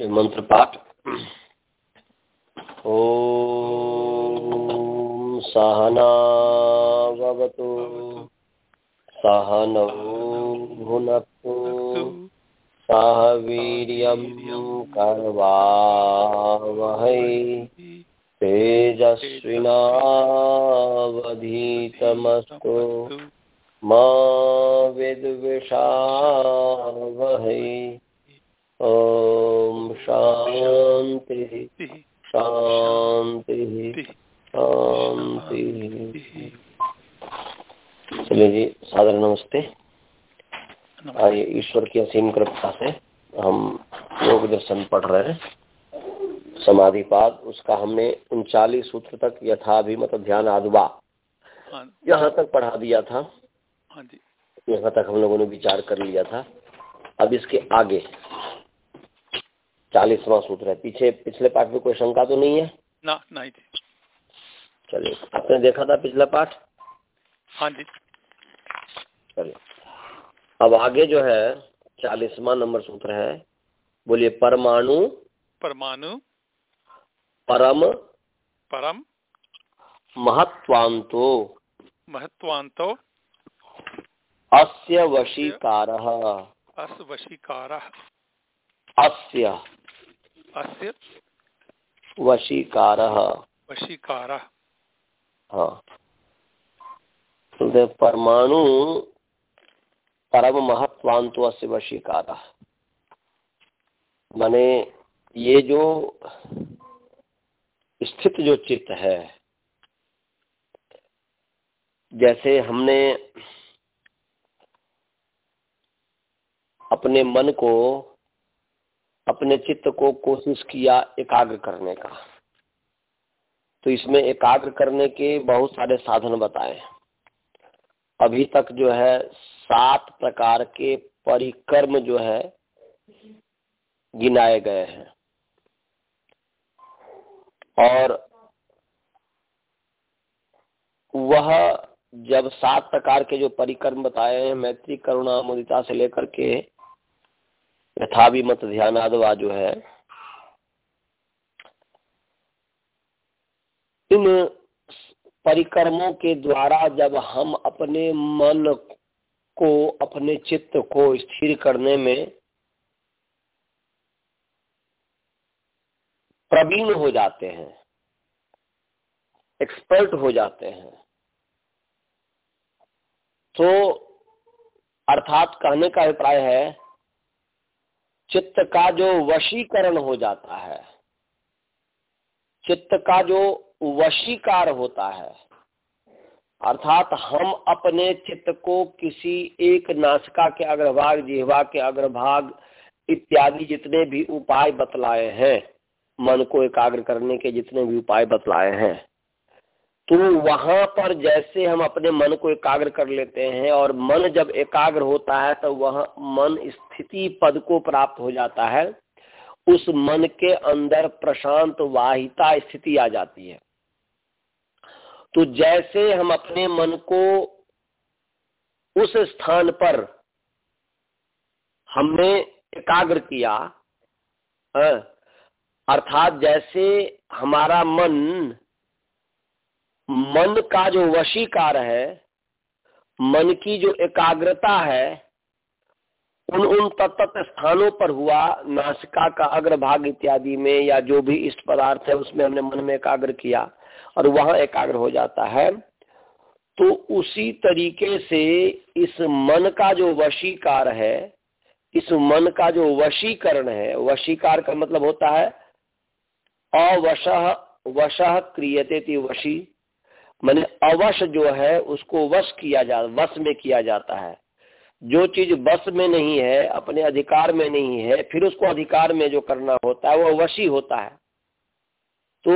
मंत्र पाठ। ॐ सहनावतु सहनौ भुनक्तु। सह वीर्यं कर्वावहै। तेजस्विनावधीतमस्तु। मा विद्विषावहै। ओम शांति। शांति। शांति। चलिए जी सादर नमस्ते। आइए ईश्वर की असीम कृपा से हम योग दर्शन पढ़ रहे हैं। समाधिपाद उसका हमने उनचालीस सूत्र तक यथाभिमत ध्यान आदुबा। हाँ। यहाँ तक पढ़ा दिया था। हाँ यहाँ तक हम लोगों ने विचार कर लिया था। अब इसके आगे। चालीसवा सूत्र है पीछे पिछले पाठ में कोई शंका तो नहीं है? ना नहीं थी। चलिए आपने देखा था पिछला पाठ? हाँ जी। चलिए। अब आगे जो है चालीसवा नंबर सूत्र है। बोलिए परमाणु। परमाणु। परम। परम। महत्वांतो महत्वांतो अस्य वशीकार। अस्य वशीकार। अस्य। अस्य वशीकार। वशीकार। हाँ। तो परमाणु परम महत्वांतो अस्य वशीकार। माने ये जो स्थित जो चित्त है जैसे हमने अपने मन को अपने चित्त को कोशिश किया एकाग्र करने का। तो इसमें एकाग्र करने के बहुत सारे साधन बताए अभी तक जो है, सात प्रकार के परिक्रम जो है, गिनाए गए हैं। और वह जब सात प्रकार के जो परिक्रम बताए हैं, मैत्री, करुणा, मुदिता से लेकर के यथा भी मत ध्यानादवा जो है। इन परिक्रमों के द्वारा जब हम अपने मन को, अपने चित्त को स्थिर करने में प्रवीण हो जाते हैं एक्सपर्ट हो जाते हैं तो अर्थात कहने का अभिप्राय है चित्त का जो वशीकरण हो जाता है, चित्त का जो वशीकार होता है, अर्थात हम अपने चित्त को किसी एक नासिका के अग्रभाग, जिहवा के अग्रभाग इत्यादि जितने भी उपाय बतलाए हैं, मन को एकाग्र करने के जितने भी उपाय बतलाए हैं तो वहाँ पर जैसे हम अपने मन को एकाग्र कर लेते हैं और मन जब एकाग्र होता है तो वह मन स्थिति पद को प्राप्त हो जाता है। उस मन के अंदर प्रशांत वाहिता स्थिति आ जाती है। तो जैसे हम अपने मन को उस स्थान पर हमने एकाग्र किया हाँ, अर्थात जैसे हमारा मन मन का जो वशीकार है, मन की जो एकाग्रता है, उन उन तत्त स्थानों पर हुआ, नासिका का अग्रभाग इत्यादि में या जो भी इष्ट पदार्थ है, उसमें हमने मन में एकाग्र किया और वहाँ एकाग्र हो जाता है। तो उसी तरीके से इस मन का जो वशीकार है, इस मन का जो वशीकरण है, वशीकार का मतलब होता है, अवश, वश क्रियते वशी। मैंने अवश जो है उसको वश किया जा वश में किया जाता है। जो चीज़ बस में नहीं है अपने अधिकार में नहीं है फिर उसको अधिकार में जो करना होता है वह वशी होता है। तो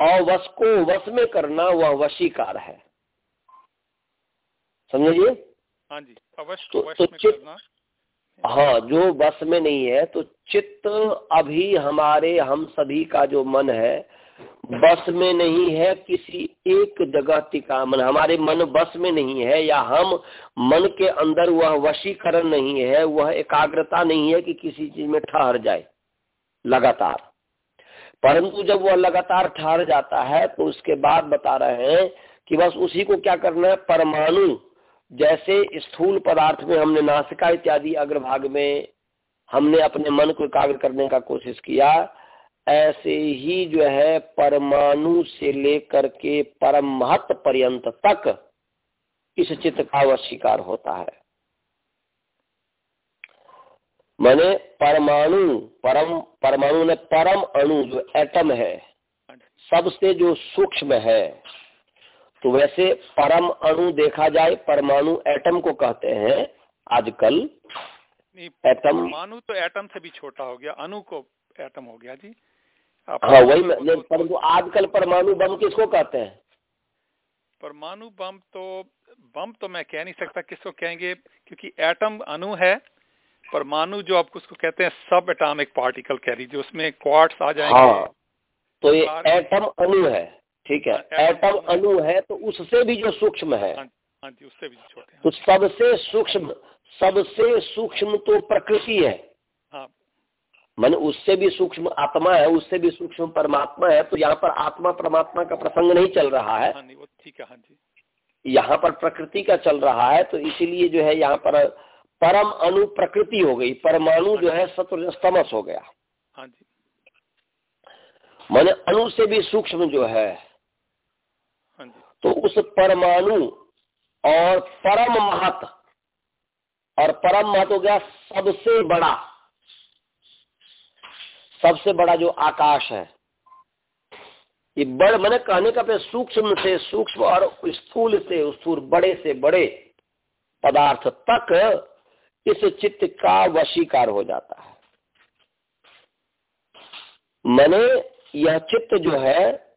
अवश को वश में करना वह वशीकार है। समझिए? हाँ जी अवश्य तो, तो चित्त हाँ जो बस में नहीं है तो चित्त अभी हमारे हम सभी का जो मन है बस में नहीं है किसी एक जगह टिका मन हमारे मन बस में नहीं है या हम मन के अंदर वह वशीकरण नहीं है, वह एकाग्रता नहीं है कि किसी चीज़ में ठहर जाए, लगातार। परंतु जब वह लगातार ठहर जाता है तो उसके बाद बता रहे हैं कि बस उसी को क्या करना है, परमाणु, जैसे स्थूल पदार्थ में हमने नासिका इत्यादि अग्रभाग में हमने अपने मन को एकाग्र करने का कोशिश किया ऐसे ही जो है परमाणु से लेकर के परम महत्व पर्यंत तक इस चित्त का वशीकार होता है। माने परमाणु परम परमाणु ने परम अणु जो एटम है सबसे जो सूक्ष्म है तो वैसे परम अणु देखा जाए परमाणु एटम को कहते हैं आजकल एटम परमाणु तो एटम से भी छोटा हो गया अणु को एटम हो गया जी। हाँ वही परंतु आजकल परमाणु बम किसको कहते हैं? परमाणु बम तो बम तो मैं कह नहीं सकता किसको कहेंगे क्योंकि एटम अणु है परमाणु जो आप उसको कहते हैं सब एटॉमिक पार्टिकल कह लीजिए उसमें क्वार्ट्स आ जाएँगे। हाँ, तो ये एटम अणु है ठीक है? हाँ, एटम अणु। है तो उससे भी जो सूक्ष्म है। हाँ, हाँ जी उससे भी छोटे तो सबसे सूक्ष्म सबसे सूक्ष्म तो प्रकृति है हाँ। मान उससे भी सूक्ष्म आत्मा है उससे भी सूक्ष्म परमात्मा है तो यहाँ पर आत्मा परमात्मा का प्रसंग नहीं चल रहा है। हाँ ठीक है हाँ यहाँ पर प्रकृति का चल रहा है तो इसीलिए जो है यहाँ पर परम अणु प्रकृति हो गई परमाणु जो है सतमस हो गया। हाँ जी। माने अणु से भी सूक्ष्म जो है हाँ जी। तो उस परमाणु और परम महत और परम महत हो गया सबसे बड़ा। सबसे बड़ा जो आकाश है, ये बड़, मैंने कहने का पे सूक्ष्म से सूक्ष्म और स्थूल से स्थूल, बड़े से बड़े पदार्थ तक इस चित्त का वशीकार हो जाता है। मैंने यह चित्त जो है,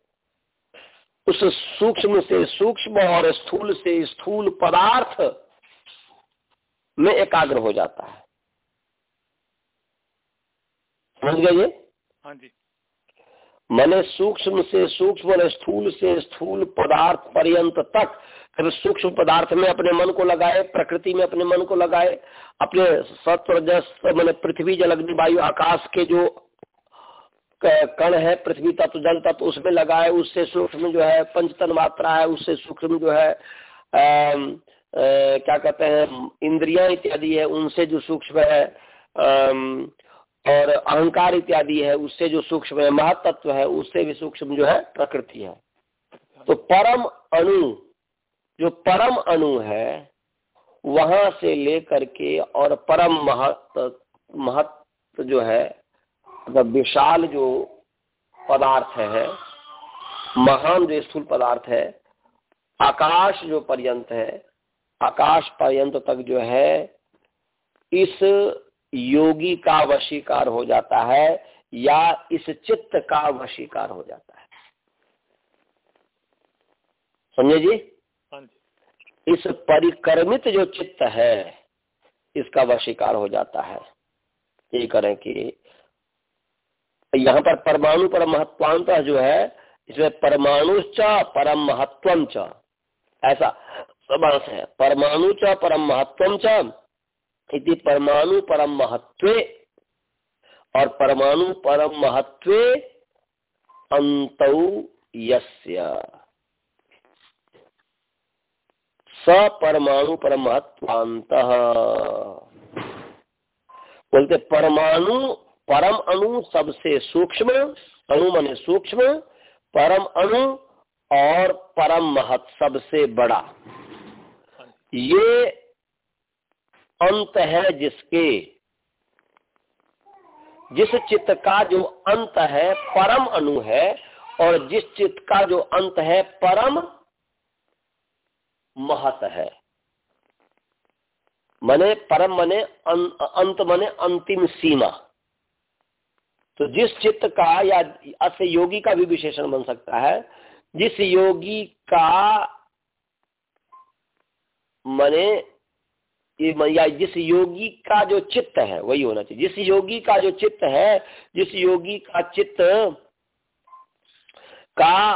उस सूक्ष्म से सूक्ष्म और स्थूल से स्थूल पदार्थ में एकाग्र हो जाता है। समझ गए हाँ जी। मैंने सूक्ष्म से सूक्ष्म और स्थूल से स्थूल पदार्थ पर्यंत तक फिर सूक्ष्म पदार्थ में अपने मन को लगाए प्रकृति में अपने मन को लगाए अपने सत्व जस मैंने पृथ्वी जल अग्नि वायु आकाश के जो कण है पृथ्वी तत्व जल तत्व उसमें लगाए उससे सूक्ष्म जो है पंचतन मात्रा है उससे सूक्ष्म जो है आ, आ, क्या कहते हैं इंद्रिया इत्यादि है उनसे जो सूक्ष्म है आ, और अहंकार इत्यादि है, उससे जो सूक्ष्म है, महतत्व है, उससे भी सूक्ष्म जो है, प्रकृति है। तो परम अणु, जो परम अणु है, वहाँ से लेकर के और परम महत्व महत्व जो है मतलब विशाल जो पदार्थ है, महान जो स्थूल पदार्थ है, आकाश जो पर्यंत है, आकाश पर्यंत तक जो है, इस योगी का वशीकार हो जाता है या इस चित्त का वशीकार हो जाता है। समझे जी? हाँ इस परिक्रमित जो चित्त है इसका वशीकार हो जाता है। ये करें कि यहाँ पर परमाणु पर महत्वांत जो है इसमें परमाणु च परम महत्व च ऐसा समास है। परमाणु च परम महत्व च इति परमाणु परम महत्वे और परमाणु परम महत्वे अंत यस्य। स परमाणु परम महत्वांत बोलते परमाणु परम अणु सबसे सूक्ष्म, अणु मन सूक्ष्म, परम अणु और परम महत सबसे बड़ा। ये अंत है जिसके। जिस चित्त का जो अंत है परम अणु है और जिस चित्त का जो अंत है परम महत है। मने परम मने अं, अंत मने अंतिम सीमा। तो जिस चित्त का या अस्य योगी का भी विशेषण बन सकता है। जिस योगी का मने या जिस योगी का जो चित्त है, वही होना चाहिए। जिस योगी का जो चित्त है, जिस योगी का चित्त का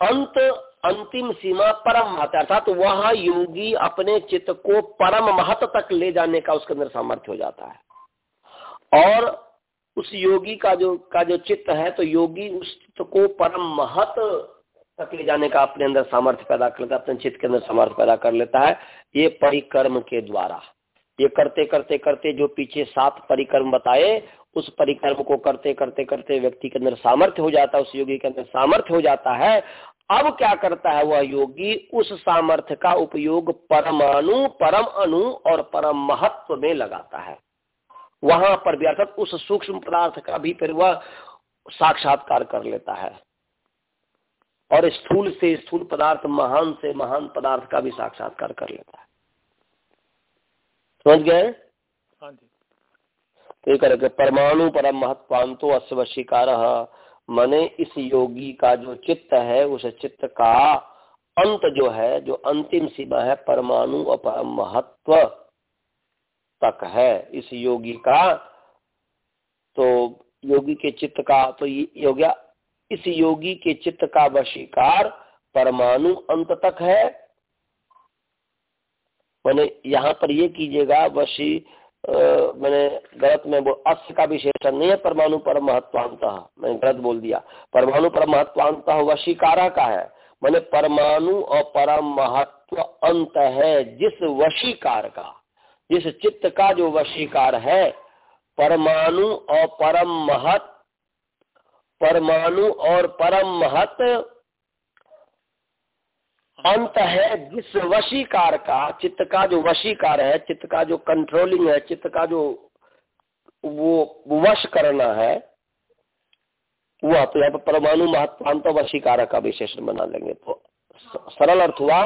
अंत, अंतिम सीमा परम महत्व अर्थात तो वह योगी अपने चित्त को परम महत्व तक ले जाने का उसके अंदर सामर्थ्य हो जाता है। और उस योगी का जो का जो चित्त है तो योगी उस चित्त को परम महत तक ले जाने का अपने अंदर सामर्थ्य पैदा कर लेता है, अपने चित्त के अंदर सामर्थ्य पैदा कर लेता है, ये परिक्रम के द्वारा। ये करते करते करते जो पीछे सात परिक्रम बताए, उस परिक्रम को करते करते करते व्यक्ति के अंदर सामर्थ्य हो जाता है, उस योगी के अंदर सामर्थ्य हो जाता है। अब क्या करता है वह योगी? उस सामर्थ्य का उपयोग परमाणु, परम अणु और परम महत्व में लगाता है। वहाँ पर भी अर्थात उस सूक्ष्म पदार्थ का भी फिर वह साक्षात्कार कर लेता है। और स्थूल से स्थूल पदार्थ महान से महान पदार्थ का भी साक्षात्कार कर लेता है। समझ गए? हाँ तो करके परमाणु परम महत्वांतो अश्वशिकार मने इस योगी का जो चित्त है उस चित्त का अंत जो है जो अंतिम सीमा है परमाणु और परम महत्व तक है। इस योगी का तो योगी के चित्त का तो ये हो गया इस योगी के चित्त का वशीकार परमाणु अंत तक है। मैंने यहाँ पर ये कीजिएगा वशी मैंने गलत में वो अस्य का विशेषण नहीं है, परमाणु पर महत्वांत मैंने गलत बोल दिया। परमाणु पर महत्वांत वशीकारा का है। मैंने परमाणु और परम महत्व अंत है जिस वशीकार का। जिस चित्त का जो वशीकार है, परमाणु और परम महत परमाणु और परम महत अंत है जिस वशीकार का, चित्त का जो वशीकार है, चित्त का जो कंट्रोलिंग है, चित्त का जो वो वश करना है, वह तो यहाँ पर परमाणु महत्वांत वशीकार का विशेषण बना लेंगे। तो सरल अर्थ हुआ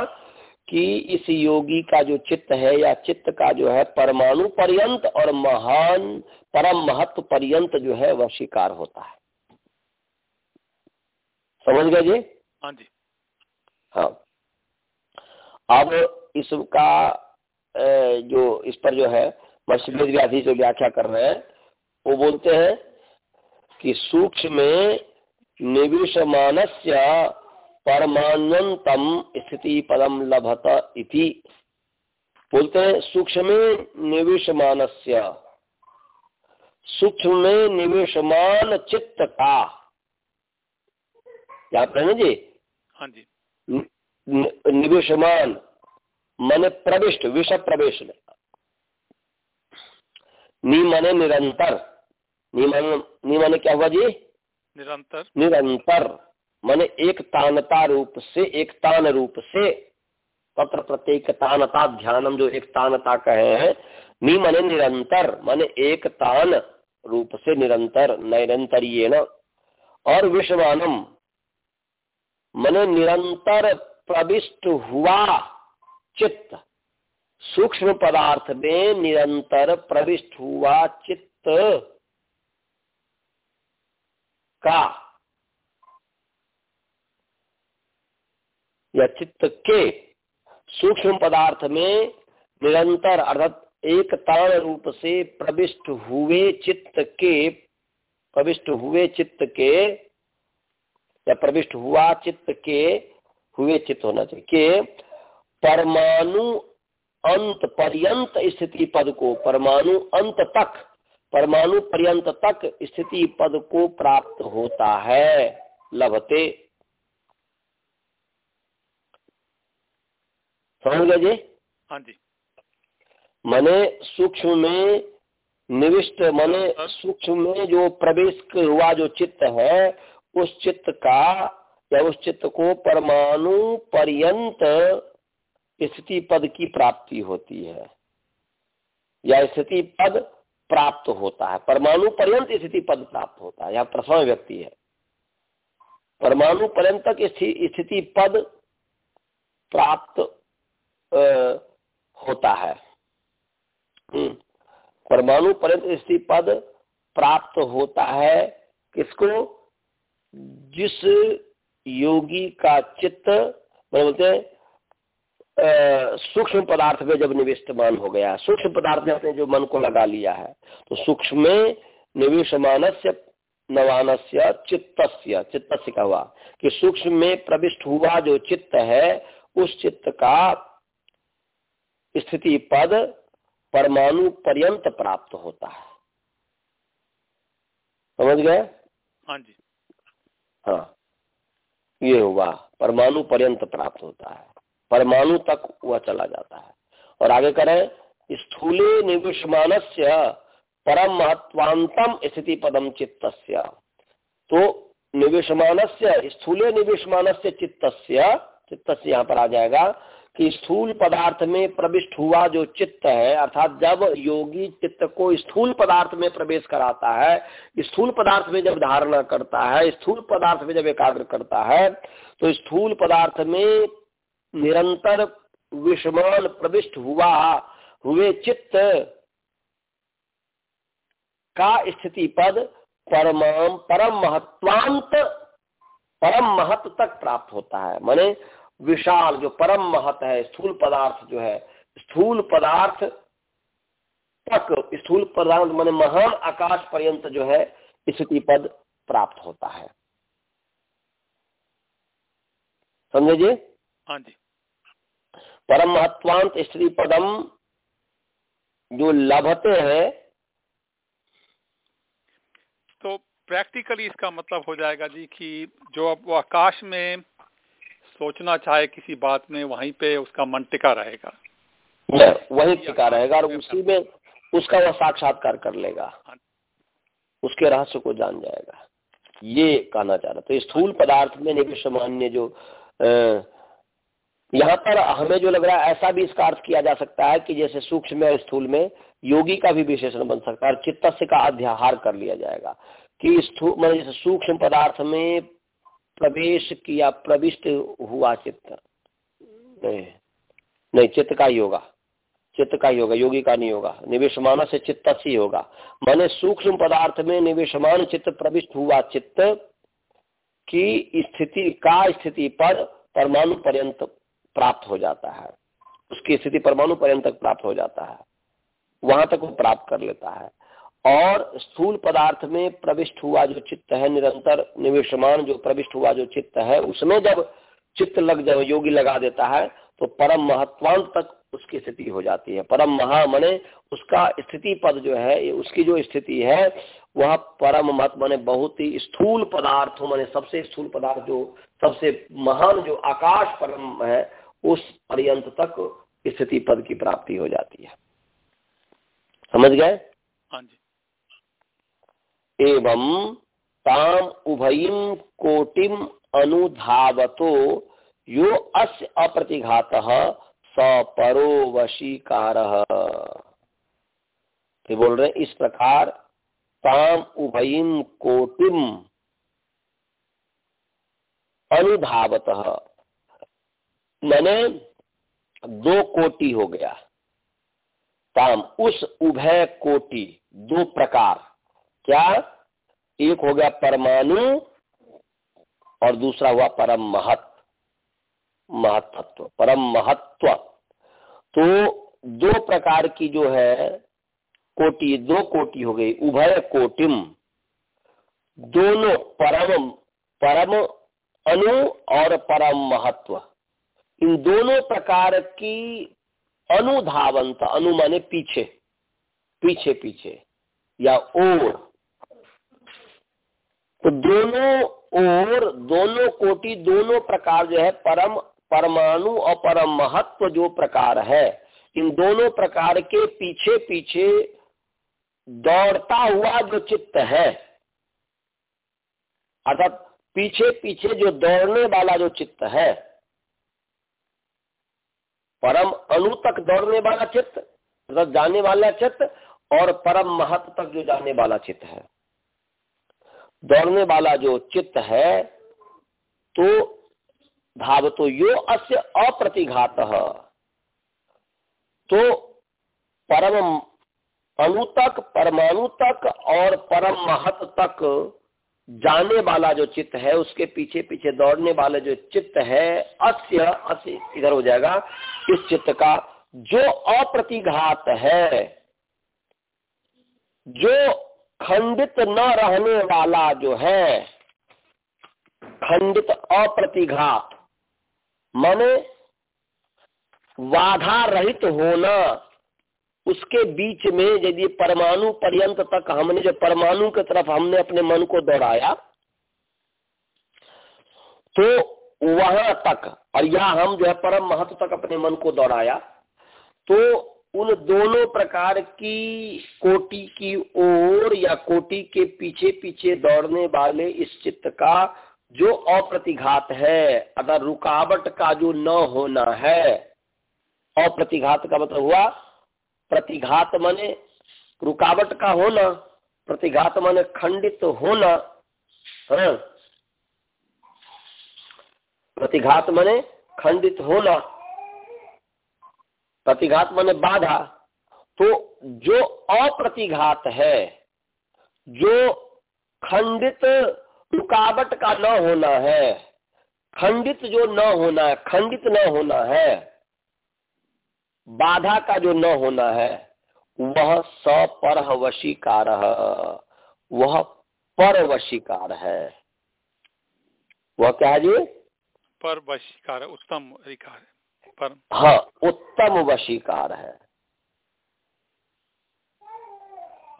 कि इस योगी का जो चित्त है या चित्त का जो है परमाणु पर्यंत और महान, परम महत्व पर्यंत जो है वह शिकार होता है। समझ गए जी? हाँ जी। हाँ। अब इसका जो इस पर जो है मशीद व्याधि जो व्याख्या कर रहे हैं वो बोलते हैं कि सूक्ष्म निविषमानस्य परमान्वतम स्थिति पदम लभत इति। बोलते हैं सूक्ष्म निविषमानस्य सूक्ष्म में निवेशमान चित्त का। याद रहे जी? हाँ जी। निवेशमान मन प्रविष्ट विष प्रवेश नी मने निरंतर। नी माने क्या हुआ जी? निरंतर। निरंतर माने एक तानता रूप से एक तान रूप से तत्र प्रत्येक तानता ध्यानम जो एक तानता कहे हैं नी मने निरंतर माने एक तान रूप से निरंतर निरंतर और विश्वानम मने निरंतर प्रविष्ट हुआ चित्त। सूक्ष्म पदार्थ में निरंतर प्रविष्ट हुआ चित्त का। या चित्त के सूक्ष्म पदार्थ में निरंतर अर्थात एक ताण रूप से प्रविष्ट हुए चित्त के, प्रविष्ट हुए चित्त के या प्रविष्ट हुआ चित्त के हुए चित्त होना चाहिए। कि? परमाणु अंत पर्यंत स्थिति पद को परमाणु अंत तक परमाणु पर्यंत तक स्थिति पद को प्राप्त होता है। लभते। समझ गए जी? हाँ जी। मने सूक्ष्म में निविष्ट मने सूक्ष्म में जो प्रवेश हुआ जो चित्त है उस चित्त का या उस चित्त को परमाणु पर्यंत स्थिति पद की प्राप्ति होती है। या स्थिति पद प्राप्त होता है। परमाणु पर्यंत स्थिति पद प्राप्त होता है। यह प्रथम व्यक्ति है। परमाणु पर्यंत स्थिति पद प्राप्त होता है। हम्म। परमाणु पर्यंत स्थिति पद प्राप्त होता है किसको? जिस योगी का चित्त बोलते हैं सूक्ष्म पदार्थ में जब निविष्टमान हो गया, सूक्ष्म पदार्थ में अपने जो मन को लगा लिया है तो सूक्ष्म में निविष्टमान से नवानस्य चित्त चित्त का हुआ? कि सूक्ष्म में प्रविष्ट हुआ जो चित्त है, उस चित्त का स्थिति पद परमाणु पर्यंत प्राप्त होता है। समझ गए? हाँ जी। हाँ ये हुआ। परमाणु पर्यंत प्राप्त होता है। परमाणु तक वह चला जाता है। और आगे करें, स्थूले निविषमान परम महत्वांतम स्थिति पदम चित्त तो निवेश मानस्य स्थूले निविषमान चित्त चित्त यहाँ पर आ जाएगा। कि स्थूल पदार्थ में प्रविष्ट हुआ जो चित्त है, अर्थात जब योगी चित्त को स्थूल पदार्थ में प्रवेश कराता है, स्थूल पदार्थ में जब धारणा करता है, स्थूल पदार्थ में जब एकाग्र करता है तो स्थूल पदार्थ में निरंतर विषमान प्रविष्ट हुआ, हुए चित्त का स्थिति पद परमाम परम महत्वांत, परम महत्व तक प्राप्त होता है। माने विशाल जो परम महत है स्थूल पदार्थ जो है स्थूल पदार्थ तक स्थूल पदार्थ मान महान आकाश पर्यंत जो है स्थिति पद प्राप्त होता है। समझे जी? हाँ जी। परम महत्वांत स्त्री पदम जो लभते हैं। तो प्रैक्टिकली इसका मतलब हो जाएगा जी कि जो अब वो आकाश में सोचना चाहे किसी बात में वहीं पे उसका मन टिका रहेगा। वही टिका रहेगा और उसी में उसका वह साक्षात्कार कर लेगा। हाँ। उसके रहस्य को जान जाएगा। ये कहना चाह रहा तो स्थूल पदार्थ में निविष्ट मान्य जो यहाँ पर हमें जो लग रहा है ऐसा भी इसका अर्थ किया जा सकता है कि जैसे सूक्ष्म और स्थूल में योगी का भी विशेषण बन सकता है और चित्त का अध्याहार कर लिया जाएगा। कि स्थूल मतलब जैसे सूक्ष्म पदार्थ में प्रवेश किया, प्रविष्ट हुआ चित्त। नहीं नहीं, चित्त का ही होगा। चित्त का ही होगा, योगी का नहीं होगा। निवेशमान से चित्त ही होगा। माने सूक्ष्म पदार्थ में निवेशमान चित्त प्रविष्ट हुआ चित्त की स्थिति का स्थिति पर परमाणु पर्यंत प्राप्त हो जाता है। उसकी स्थिति परमाणु पर्यंत तक प्राप्त हो जाता है। वहाँ तक वो प्राप्त कर लेता है। और स्थूल पदार्थ में प्रविष्ट हुआ जो चित्त है, निरंतर निवेशमान जो प्रविष्ट हुआ जो चित्त है, उसमें जब चित्त लग जब योगी लगा देता है तो परम महत्वांत तक उसकी स्थिति हो जाती है। परम महा मने उसका स्थिति पद जो है उसकी जो स्थिति है, वह परम महत्व माने बहुत ही स्थूल पदार्थ मने, सबसे स्थूल पदार्थ जो, सबसे महान जो आकाश परम है, उस पर्यंत तक स्थिति पद की प्राप्ति हो जाती है। समझ गए? हाँ जी। एवं ताम उभयीम कोटिम अनुधावतो यो अस्य अप्रतिघात सपरो वशीकार तो बोल रहे इस प्रकार ताम उभयीम कोटिम अनुधावत। मैंने दो कोटि हो गया। ताम उस उभय कोटि, दो प्रकार। क्या? एक हो गया परमाणु और दूसरा हुआ परम महत्व महत्व परम महत्व तो दो प्रकार की जो है, कोटि, दो कोटि हो गई, उभय कोटिम। दोनों परम परम अनु और परम महत्व इन दोनों प्रकार की अनुधावंत अनु माने पीछे पीछे पीछे या ओर। तो दोनों और दोनों कोटि, दोनों प्रकार जो है, परम, परमाणु और परम महत्व जो प्रकार है, इन दोनों प्रकार के पीछे पीछे दौड़ता हुआ जो चित्त है, अर्थात पीछे पीछे जो दौड़ने वाला जो चित्त है, परम अणु तक दौड़ने वाला चित्त मतलब जाने वाला चित्त और परम महत्व तक जो जाने वाला चित्त है। दौड़ने वाला जो चित्त है तो भाव तो यो अस्य अप्रतिघात। तो परम अणु तक, परमाणु तक और परम महत तक जाने वाला जो चित्त है, उसके पीछे पीछे दौड़ने वाला जो चित्त है, अस्य अस्य, इधर हो जाएगा, इस चित्त का जो अप्रतिघात है, जो खंडित न रहने वाला जो है, खंडित अप्रतिघात, माने बाधा रहित होना, उसके बीच में यदि परमाणु पर्यंत तक हमने जो परमाणु की तरफ़ हमने अपने मन को दौड़ाया तो वहाँ तक, और यह हम जो है परम महत्व तक अपने मन को दौड़ाया तो उन दोनों प्रकार की कोटि की ओर या कोटि के पीछे पीछे दौड़ने वाले इस चित्त का जो अप्रतिघात है, अगर रुकावट का जो न होना है, अप्रतिघात का मतलब हुआ, प्रतिघात माने रुकावट का होना, प्रतिघात माने खंडित होना हाँ प्रतिघात माने खंडित होना। प्रतिघात माने बाधा तो जो अप्रतिघात है, जो खंडित रुकावट का न होना है, खंडित जो न होना है, खंडित न होना है, बाधा का जो न होना है, वह सपर वशीकार वह पर वशीकार है। वह क्या है जी? पर वशीकार उत्तम अधिकार। है पर। हाँ उत्तम वशीकार है।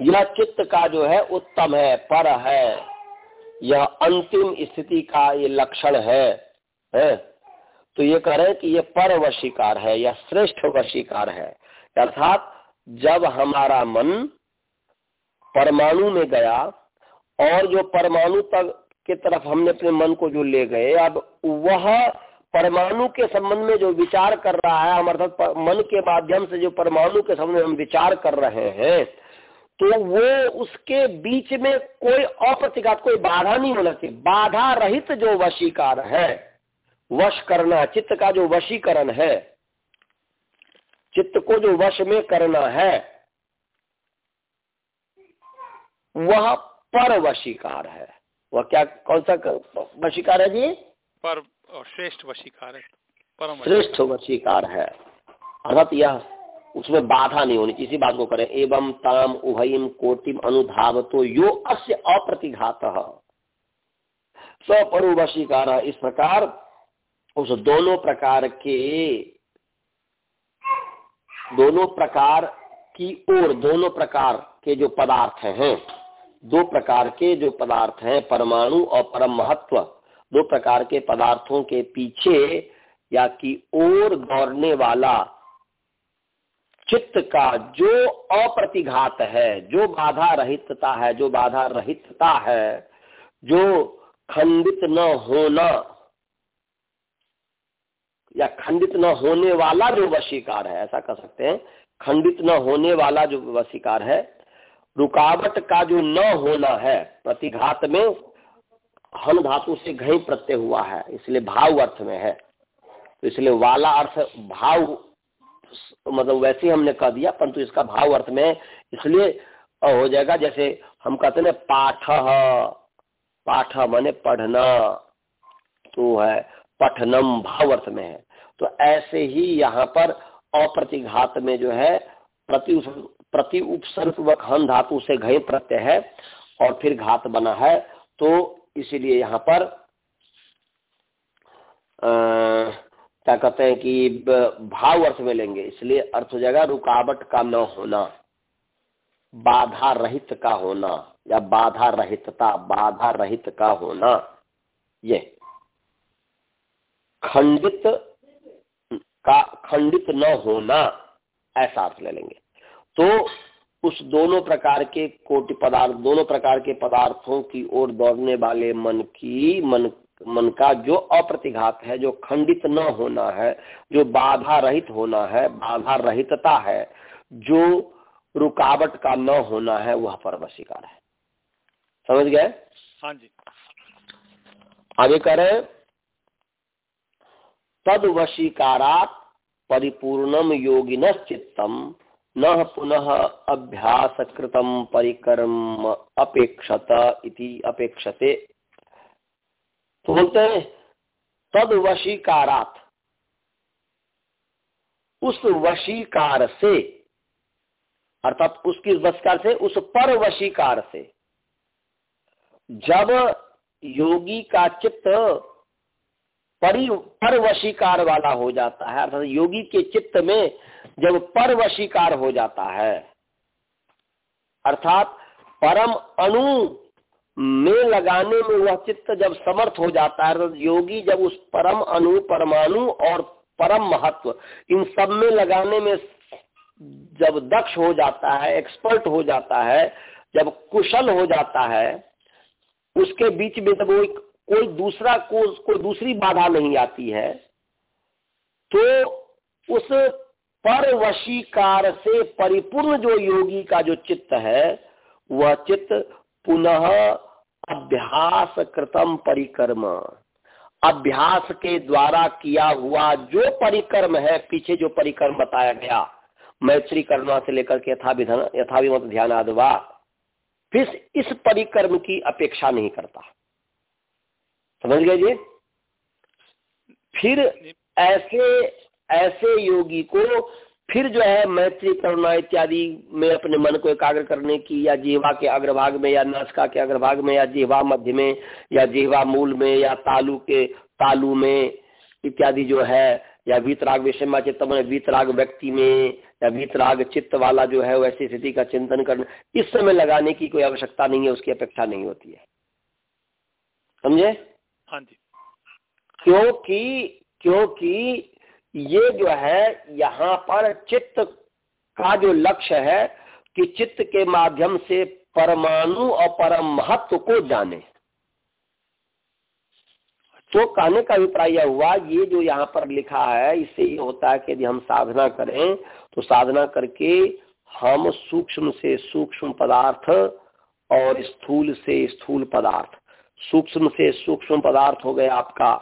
यह चित्त का जो है उत्तम है पर है। यह अंतिम स्थिति का ये लक्षण है, है? तो ये कह रहे हैं कि ये पर वशीकार है या श्रेष्ठ वशीकार है। अर्थात जब हमारा मन परमाणु में गया और जो परमाणु तक के तरफ़ हमने अपने मन को जो ले गए अब वह परमाणु के संबंध में जो विचार कर रहा है, हम अर्थात मन के माध्यम से जो परमाणु के संबंध में हम विचार कर रहे हैं तो वो उसके बीच में कोई अप्रतिघात, कोई बाधा नहीं होना चाहिए। बाधा रहित जो वशीकार है वश करना चित्त का जो वशीकरण है, चित्त को जो वश में करना है, वह पर वशीकार है। वह क्या, कौन सा वशीकार है जी? पर श्रेष्ठ वशीकार है श्रेष्ठ वशीकार है। अर्थात यह उसमें बाधा नहीं होनी, इसी बात को करें। एवं ताम उभयम कोटिम अनुधाव तो यो अस्य अप्रतिघात। स्वपरु वशीकार, इस प्रकार उस दोनों प्रकार के, दोनों प्रकार की ओर, दोनों प्रकार के जो पदार्थ हैं, दो प्रकार के जो पदार्थ हैं, परमाणु और परम महत्व दो प्रकार के पदार्थों के पीछे या की ओर दौड़ने वाला चित्त का जो अप्रतिघात है, जो बाधा रहितता है, जो बाधा रहितता है, जो खंडित न होना या खंडित न होने वाला जो वशीकार है, ऐसा कह सकते हैं, खंडित न होने वाला जो वशीकार है, रुकावट का जो न होना है, प्रतिघात में हन धातु से घई प्रत्यय हुआ है, इसलिए भाव अर्थ में है। तो इसलिए वाला अर्थ भाव मतलब वैसे ही हमने कह दिया, परंतु इसका भाव अर्थ में इसलिए हो जाएगा, जैसे हम कहते ना, पाठ पाठ माने पढ़ना तो है, पठनम भाव अर्थ में है। तो ऐसे ही यहाँ पर अप्रतिघात में जो है, प्रति प्रति उपसर्ग हन धातु से घय प्रत्यय है, और फिर घात बना है तो इसीलिए यहाँ पर क्या कहते हैं कि भाव अर्थ में लेंगे। इसलिए अर्थ हो जाएगा रुकावट का न होना, बाधा रहित का होना, या बाधा रहितता, बाधा रहित का होना। ये खंडित का, खंडित न होना, ऐसा अर्थ ले लेंगे। तो उस दोनों प्रकार के कोटि पदार्थ दोनों प्रकार के पदार्थों की ओर दौड़ने वाले मन की मन मन का जो अप्रतिघात है जो खंडित न होना है जो बाधा रहित होना है बाधा रहितता है जो रुकावट का न होना है वह पर वशीकार है। समझ गए? हाँ जी। आगे कह रहे तद वशीकारात परिपूर्णम योगिन चित्तम न पुनः अभ्यास कृतम परिक्रम अपेक्षत इति अपेक्षते। तो बोलते हैं तद वशीकारात उस वशीकार से, अर्थात उसकी वशीकार से, उस पर वशीकार से, जब योगी का चित्त परि, परवशीकार वाला हो जाता है। अर्थात योगी के चित्त में जब परवशीकार हो जाता है, अर्थात परम अणु में लगाने में वह चित्त जब समर्थ हो जाता है तो योगी जब उस परम अणु, परमाणु और परम महत्व, इन सब में लगाने में जब दक्ष हो जाता है एक्सपर्ट हो जाता है, जब कुशल हो जाता है, उसके बीच में जब वो कोई दूसरा को कोई दूसरी बाधा नहीं आती है तो उस परवशीकार से परिपूर्ण जो योगी का जो चित्त है, वह चित्त पुनः अभ्यास कृतम परिक्रम। अभ्यास के द्वारा किया हुआ जो परिक्रम है, पीछे जो परिक्रम बताया गया मैत्री करना से लेकर के यथाविधन यथाविमत ध्यान आदवा फिर इस परिक्रम की अपेक्षा नहीं करता। समझ गए जी? फिर ऐसे ऐसे योगी को फिर जो है मैत्री करुणा इत्यादि में अपने मन को एकाग्र करने की या जीवा के अग्रभाग में या नासका के अग्रभाग में या जीवा मध्य में या जीवा मूल में या तालु के तालु में इत्यादि जो है या वीतराग विषय चित्त में वीतराग व्यक्ति में या वीतराग चित्त वाला जो है वैसी स्थिति का चिंतन करना इस समय लगाने की कोई आवश्यकता नहीं है उसकी अपेक्षा नहीं होती है। समझे? हाँ जी। क्योंकि क्योंकि ये जो है, यहाँ पर चित्त का जो लक्ष्य है कि चित्त के माध्यम से परमाणु और परम महत्व को जाने। तो कहने का अभिप्राय यह हुआ, ये जो यहाँ पर लिखा है, इससे ये होता है कि यदि हम साधना करें तो साधना करके हम सूक्ष्म से सूक्ष्म पदार्थ और स्थूल से स्थूल पदार्थ सूक्ष्म से सूक्ष्म पदार्थ हो गया आपका।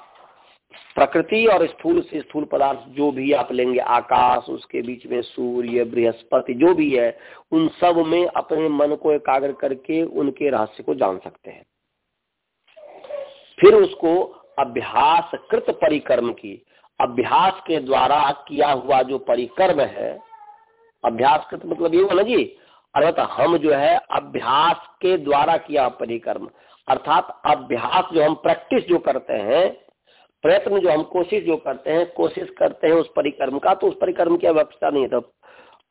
प्रकृति और स्थूल से स्थूल पदार्थ जो भी आप लेंगे, आकाश, उसके बीच में सूर्य, बृहस्पति, जो भी है, उन सब में अपने मन को एकाग्र करके उनके रहस्य को जान सकते हैं। फिर उसको अभ्यास कृत परिक्रम की, अभ्यास के द्वारा किया हुआ जो परिक्रम है अभ्यास कृत मतलब ये ना जी, अर्थात हम जो है अभ्यास के द्वारा किया परिक्रम। अर्थात अभ्यास जो हम प्रैक्टिस जो करते हैं प्रयत्न जो हम कोशिश जो करते हैं कोशिश करते हैं उस परिक्रम का तो उस परिक्रम की आवश्यकता नहीं है तो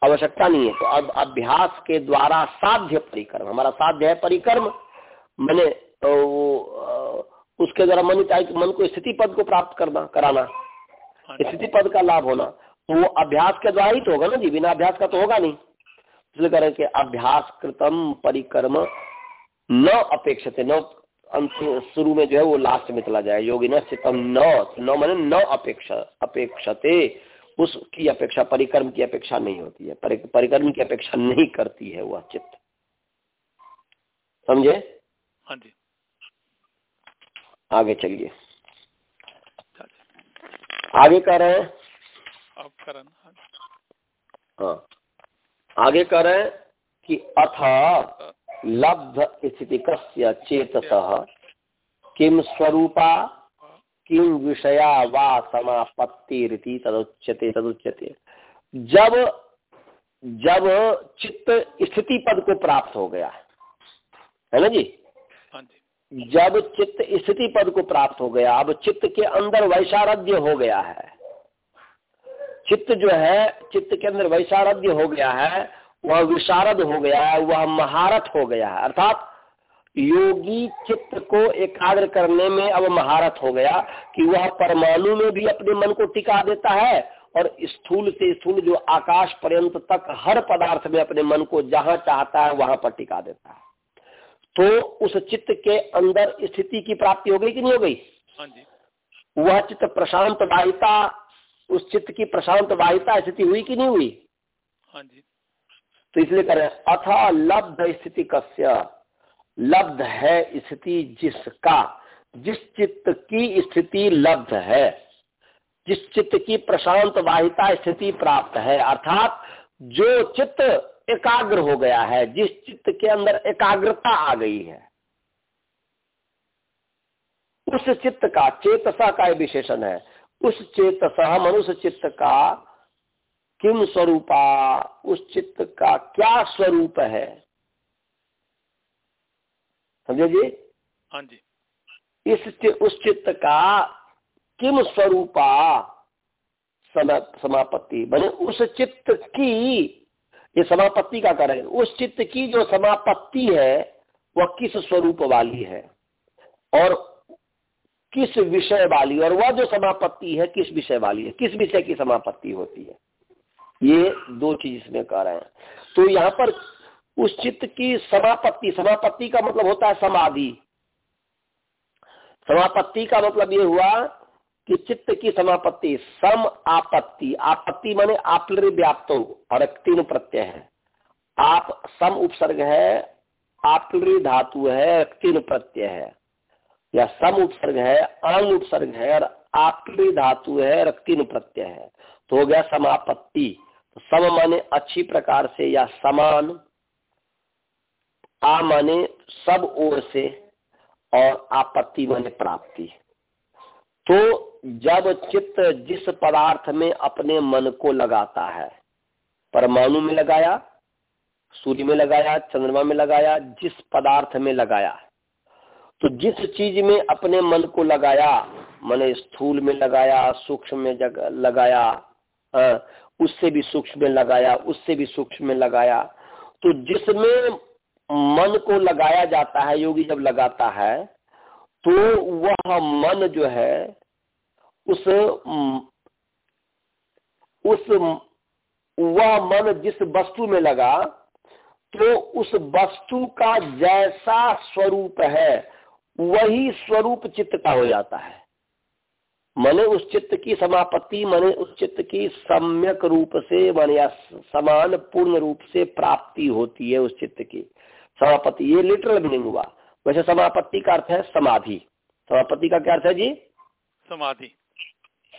आवश्यकता नहीं है। तो अब अभ्यास के द्वारा साध्य परिक्रम हमारा साध्य है परिक्रम। मैंने तो उसके द्वारा मन चाहिए मन को स्थिति पद को प्राप्त करना कराना हाँ स्थिति पद का लाभ होना तो वो अभ्यास के द्वारा ही तो होगा ना जी बिना अभ्यास का तो होगा नहीं। इसलिए कह करें कि अभ्यास कृतम परिक्रम न अपेक्षित न अंत शुरू में जो है वो लास्ट में चला जाए। योगी न चितम न न मैंने न अपेक्षा अपेक्षते उसकी अपेक्षा परिक्रम की अपेक्षा नहीं होती है। परिक्रम की अपेक्षा नहीं करती है वह चित्त। समझे? हाँ जी। आगे चलिए। आगे कह रहे हैं? हाँ आगे कह रहे हैं कि अथ लब्ध स्थिति कस्य चेतस? किम स्वरूपा किम विषया वा समापत्ति रीति तदुच्यते तदुच्यते। जब जब चित्त स्थिति पद को प्राप्त हो गया है ना जी? हाँ जब चित्त स्थिति पद को प्राप्त हो गया अब चित्त के अंदर वैशारध्य हो गया है। चित्त जो है चित्त के अंदर वैशारध्य हो गया है वह विशारद हो गया है वह महारत हो गया है। अर्थात योगी चित्त को एकाग्र करने में अब महारत हो गया कि वह परमाणु में भी अपने मन को टिका देता है और स्थूल से स्थूल जो आकाश पर्यंत तक हर पदार्थ में अपने मन को जहाँ चाहता है वहाँ पर टिका देता है। तो उस चित्त के अंदर स्थिति की प्राप्ति हो गई कि नहीं हो गई? हाँ वह चित्त प्रशांत वाहिता उस चित्त की प्रशांत वाहिता स्थिति हुई कि नहीं हुई? हाँ जी। तो इसलिए करें अथा लब्ध स्थिति कस्य? लब्ध है स्थिति जिसका? जिस चित्त की स्थिति लब्ध है, जिस चित्त की प्रशांत वाहिता स्थिति प्राप्त है, अर्थात जो चित्त एकाग्र हो गया है, जिस चित्त के अंदर एकाग्रता आ गई है, उस चित्त का चेतसा का विशेषण है। उस चेतसा, मनुष्य चित्त का किम स्वरूपा? उस चित्त का क्या स्वरूप है? समझे जी? हाँ जी। इस उस चित्त का किम स्वरूपा समापत्ति? बने उस चित्त की ये समापत्ति का करें उस चित्त की जो समापत्ति है वह किस स्वरूप वाली है? और किस विषय वाली? और वह जो समापत्ति है किस विषय वाली है? किस विषय की समापत्ति होती है? ये दो चीज़ इसमें कह रहे हैं। तो यहाँ पर उस चित्त की समापत्ति समापत्ति का मतलब होता है समाधि। समापत्ति का मतलब ये हुआ कि चित्त की समापत्ति, सम आपत्ति। आपत्ति माने आपलरी व्याप्त और तीन प्रत्यय है। आप सम उपसर्ग है, आपलरी धातु है तीन प्रत्यय है। या सम उपसर्ग है अंग उपसर्ग है और आपलरी धातु है, रक्तिन प्रत्यय है। तो हो गया समापत्ति। तो सम माने अच्छी प्रकार से या समान, आ माने सब ओर से और आपत्ति माने प्राप्ति। तो जब चित्त जिस पदार्थ में अपने मन को लगाता है, परमाणु में लगाया, सूर्य में लगाया, चंद्रमा में लगाया, जिस पदार्थ में लगाया तो जिस चीज़ में अपने मन को लगाया मैंने स्थूल में लगाया सूक्ष्म में जग लगाया हाँ, उससे भी सूक्ष्म में लगाया उससे भी सूक्ष्म में लगाया तो जिसमें मन को लगाया जाता है योगी जब लगाता है तो वह मन जो है उस उस वह मन जिस वस्तु में लगा तो उस वस्तु का जैसा स्वरूप है। वही स्वरूप चित्त का हो जाता है। मने उस चित्त की समापत्ति मने उस चित्त की सम्यक रूप से मन या समान पूर्ण रूप से प्राप्ति होती है उस चित्त की। समापत्ति ये लिटरल मीनिंग हुआ। वैसे समापत्ति का अर्थ है समाधि। समापत्ति का क्या अर्थ है जी? समाधि।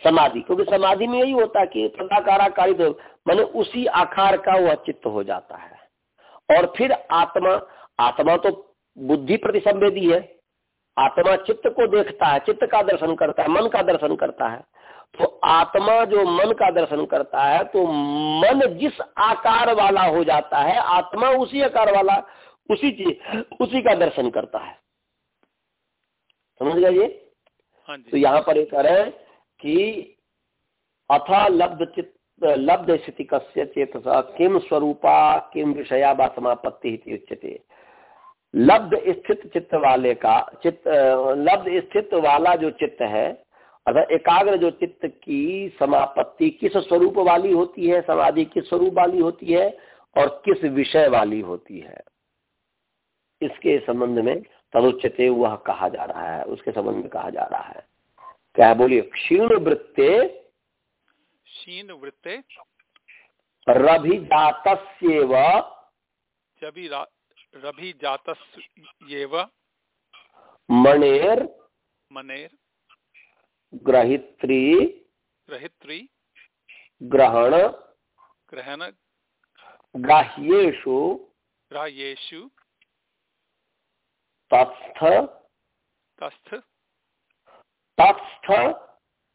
समाधि। क्योंकि समाधि में यही होता है कि तदाकाराकारित मैंने उसी आकार का वह चित्त हो जाता है। और फिर आत्मा आत्मा तो बुद्धि प्रति संवेदी है। आत्मा चित्त को देखता है चित्त का दर्शन करता है मन का दर्शन करता है। तो आत्मा जो मन का दर्शन करता है तो मन जिस आकार वाला हो जाता है आत्मा उसी आकार वाला उसी चीज़ उसी का दर्शन करता है। समझ गए ये हाँ तो यहाँ पर एक कह कि अथा लब्ध चित्त लब्ध स्थिति कस्य चेत किम स्वरूपा किम विषया व समापत्ति उच्यते। लब्ध स्थित चित्त वाले का चित्त लब्ध स्थित वाला जो चित्त है अर्थात एकाग्र जो चित्त की समापत्ति किस स्वरूप वाली होती है समाधि किस स्वरूप वाली होती है और किस विषय वाली होती है। इसके संबंध में तदुच्चते वह कहा जा रहा है उसके संबंध में कहा जा रहा है। क्या बोलिए क्षीण वृत्ते क्षीण वृत्ते रभिजात रभिजातस्येव मणेर। मनेर ग्रहित्री। ग्रहित्री। ग्रहण। ग्रहण। ग्राह्येषु। ग्राह्येषु। तस्थ तस्थ तत्स्थ।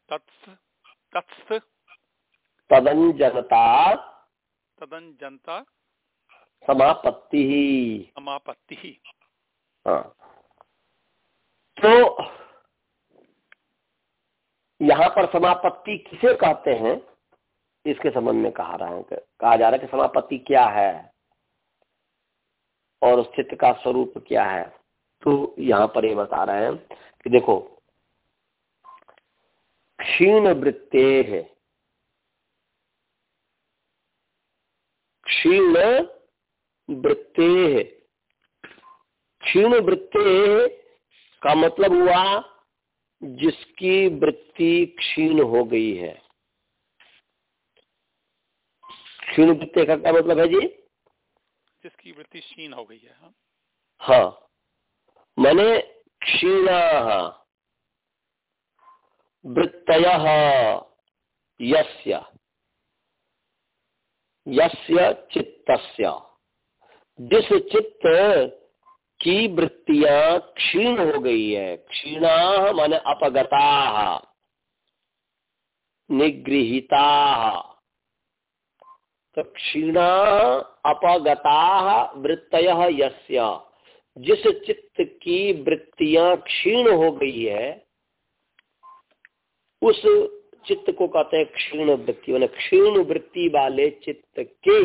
तत्स्थ। तत्स्थ। तदंजनता तदंजनता समापत्ति। ही समापत्ति। ही। हाँ तो यहाँ पर समापत्ति किसे कहते हैं? इसके संबंध में कहा रहा है कहा जा रहा है कि समापत्ति क्या है? और चित्त का स्वरूप क्या है? तो यहाँ पर ये बता रहे हैं कि देखो क्षीण वृत्ते है क्षीण वृत्ते। क्षीण वृत्ते का मतलब हुआ जिसकी वृत्ति क्षीण हो गई है। क्षीण वृत्ति का क्या मतलब है जी? जिसकी वृत्ति क्षीण हो गई है हाँ, हाँ। मैंने क्षीण वृत्तय यस्य। यस्य चित्तस्य। जिस चित्त की वृत्तियाँ क्षीण हो गई है, क्षीणा मान अपगता, निगृहिता तो क्षीणा अपगता वृत्तय यस्य, जिस चित्त की वृत्तियाँ क्षीण हो गई है, उस चित्त को कहते हैं क्षीण वृत्ति मैंने क्षीण वृत्ति वाले चित्त के,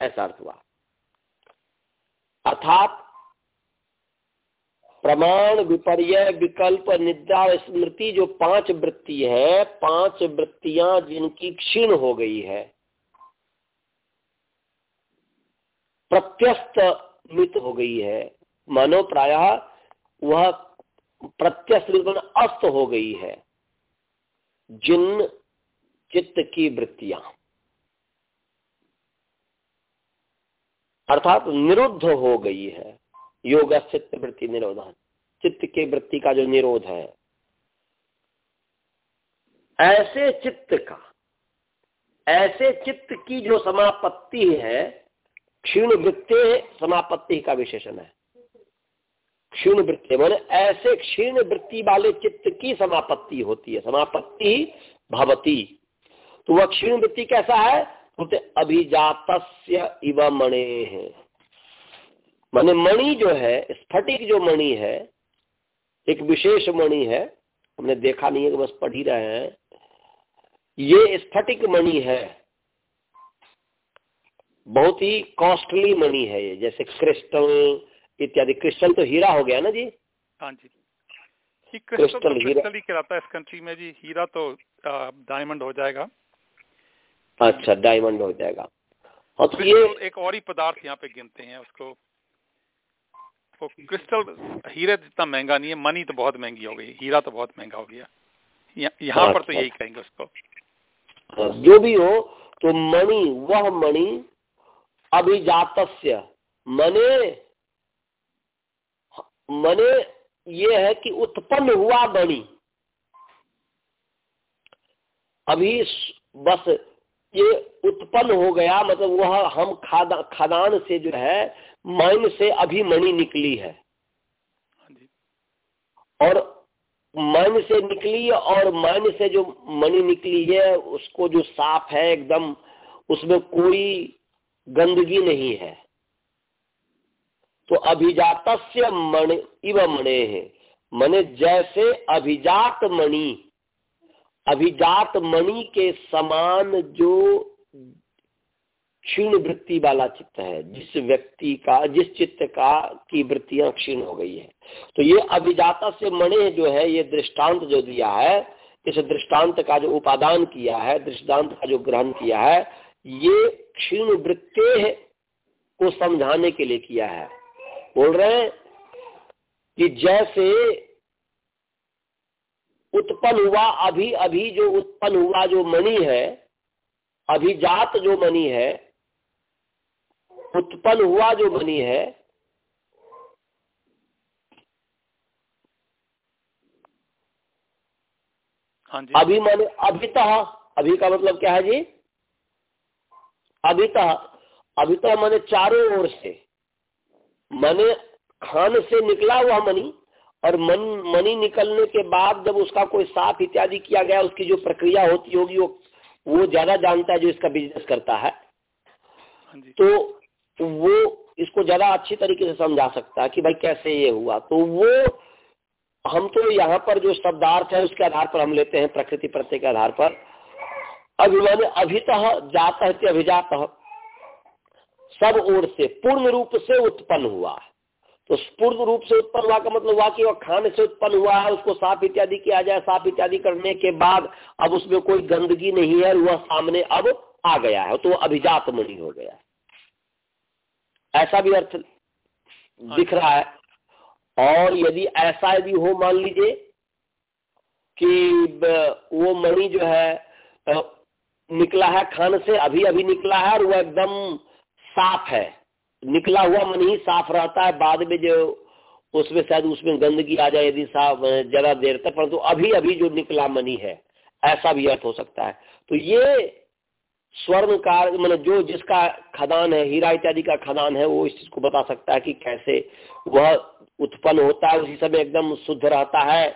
ऐसा अर्थ हुआ। अर्थात प्रमाण विपर्य विकल्प निद्रा स्मृति जो पाँच वृत्ति है, पाँच वृत्तियाँ जिनकी क्षीण हो गई है। प्रत्यस्त मित हो गई है। मानो प्राय वह प्रत्यस्त अस्त हो गई है। जिन चित्त की वृत्तियाँ। अर्थात निरुद्ध हो गई है योग चित्त वृत्ति निरोधन। चित्त के वृत्ति का जो निरोध है, ऐसे चित्त का, ऐसे चित्त की जो समापत्ति है, क्षीण वृत्ति समापत्ति का विशेषण है। क्षीण वृत्ति मैंने ऐसे क्षीण वृत्ति वाले चित्त की समापत्ति होती है। समापत्ति भवती। तो वह क्षीण वृत्ति कैसा है? बोलते अभिजात इव मणे। है माने मणि जो है स्फटिक जो मणि है एक विशेष मणि है हमने देखा नहीं है कि बस पढ़ ही रहे हैं ये स्फटिक मणि है। बहुत ही कॉस्टली मणि है ये जैसे क्रिस्टल इत्यादि। क्रिस्टल तो हीरा हो गया ना जी? हाँ जी। क्रिस्टल क्रिस्टल, तो हीरा। ही कहलाता है इस कंट्री में जी। हीरा तो डायमंड हो जाएगा। अच्छा डायमंड हो जाएगा। और तो ये एक और ही पदार्थ यहाँ पे गिनते हैं उसको वो क्रिस्टल हीरे जितना महँगा नहीं है मनी तो बहुत महँगी हो गई हीरा तो बहुत महँगा हो गया। यहाँ पर तो अच्छा। यही कहेंगे उसको। हाँ, जो भी हो तो मणि वह मणि अभिजात मने मने ये है कि उत्पन्न हुआ मणि अभी बस ये उत्पन्न हो गया मतलब वह हम खादा खादान से जो है माइन से अभी मणि निकली है। हाँ और मन से निकली और मन से जो मणि निकली है उसको जो साफ़ है एकदम उसमें कोई गंदगी नहीं है। तो अभिजात मण इव मणे है मने जैसे अभिजात मणि अभिजात मणि के समान जो क्षीण वृत्ति वाला चित्त है, जिस व्यक्ति का, जिस चित्त का, की वृत्तियाँ क्षीण हो गई है। तो ये अभिजाता से मणे जो है, ये दृष्टांत जो दिया है, इस दृष्टांत का जो उपादान किया है, दृष्टांत का जो ग्रहण किया है, ये क्षीण वृत्ते को समझाने के लिए किया है। बोल रहे हैं कि जैसे उत्पन्न हुआ अभी अभी जो उत्पन्न हुआ जो मणि है अभिजात जो मणि है उत्पन्न हुआ जो मणि है हाँ जी। अभी माने अभी अभी का मतलब क्या है जी? अभी अभी तो मैंने चारों ओर से मने खान से निकला हुआ मनी और मन मनी निकलने के बाद जब उसका कोई साफ़ इत्यादि किया गया उसकी जो प्रक्रिया होती होगी वो वो ज़्यादा जानता है जो इसका बिज़नेस करता है। हाँ तो वो इसको ज़्यादा अच्छी तरीके से समझा सकता है कि भाई कैसे ये हुआ। तो वो हम तो यहाँ पर जो शब्दार्थ है उसके आधार पर हम लेते हैं प्रकृति प्रत्यय के आधार पर। अभिमान अभितः जात अभिजात सब ओर से पूर्ण रूप से उत्पन्न हुआ है। तो पूर्ण रूप से उत्पन्न हुआ का मतलब हुआ कि वह खाने से उत्पन्न हुआ है, उसको साफ़ इत्यादि किया जाए, साफ़ इत्यादि करने के बाद अब उसमें कोई गंदगी नहीं है, वह सामने अब आ गया है तो वह अभिजात मणि हो गया ऐसा भी अर्थ दिख रहा है। और यदि ऐसा यदि हो, मान लीजिए कि वो मणि जो है निकला है, खान से अभी अभी निकला है और वो एकदम साफ़ है निकला हुआ मन ही साफ़ रहता है, बाद में जो उसमें शायद उसमें गंदगी आ जाए यदि साफ़ ज़्यादा देर तक, परंतु तो अभी अभी जो निकला मनी है ऐसा भी अर्थ हो सकता है। तो ये स्वर्ण का मतलब जो जिसका खदान है, हीरा इत्यादि का खदान है, वो इस चीज़ को बता सकता है कि कैसे वह उत्पन्न होता है, उसी समय एकदम शुद्ध रहता है,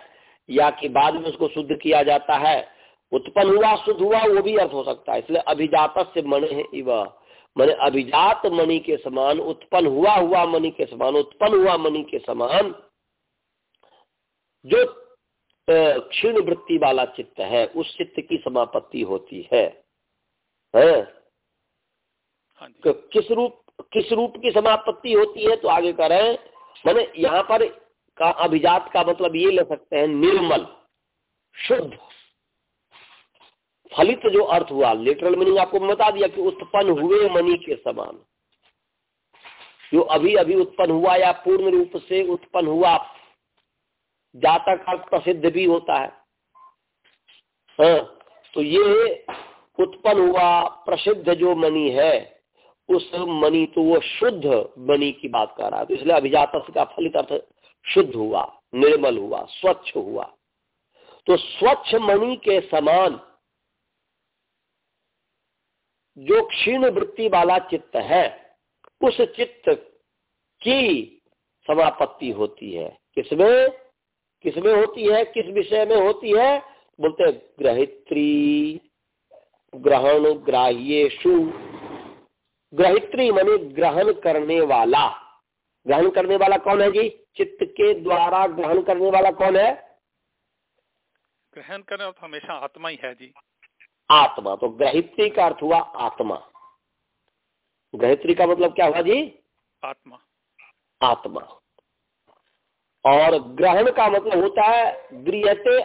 या कि बाद में उसको शुद्ध किया जाता है। उत्पन्न हुआ, शुद्ध हुआ, वो भी अर्थ हो सकता है। इसलिए अभिजात से मन है मैंने अभिजात मणि के समान उत्पन्न हुआ हुआ मणि के समान उत्पन्न हुआ मणि के समान जो क्षीण वृत्ति वाला चित्त है उस चित्त की समापत्ति होती है, है? हाँ किस रूप किस रूप की समापत्ति होती है तो आगे कर रहे हैं मैंने यहाँ पर का अभिजात का मतलब ये ले सकते हैं निर्मल शुद्ध। फलित जो अर्थ हुआ लिटरल मीनिंग आपको बता दिया कि उत्पन्न हुए मनी के समान। जो अभी अभी उत्पन्न हुआ या पूर्ण रूप से उत्पन्न हुआ जातक अर्थ प्रसिद्ध भी होता है। हाँ, तो ये उत्पन्न हुआ प्रसिद्ध जो मनी है उस मनी तो वो शुद्ध मनी की बात कर रहा है। तो इसलिए अभिजात का फलित अर्थ शुद्ध हुआ निर्मल हुआ स्वच्छ हुआ। तो स्वच्छ मणि के समान जो क्षीण वृत्ति वाला चित्त है, उस चित्त की समापत्ति होती है। किसमें किसमें होती है? किस विषय में होती है? बोलते ग्रहित्री। ग्रहण ग्राह्येशु ग्रहित्री माने ग्रहण करने वाला। ग्रहण करने वाला कौन है जी? चित्त के द्वारा ग्रहण करने वाला कौन है? ग्रहण करने तो हमेशा आत्मा ही है जी। आत्मा। तो ग्रहित्री का अर्थ हुआ आत्मा। ग्रहित्री का मतलब क्या हुआ जी? आत्मा। आत्मा। और ग्रहण का मतलब होता है गृहते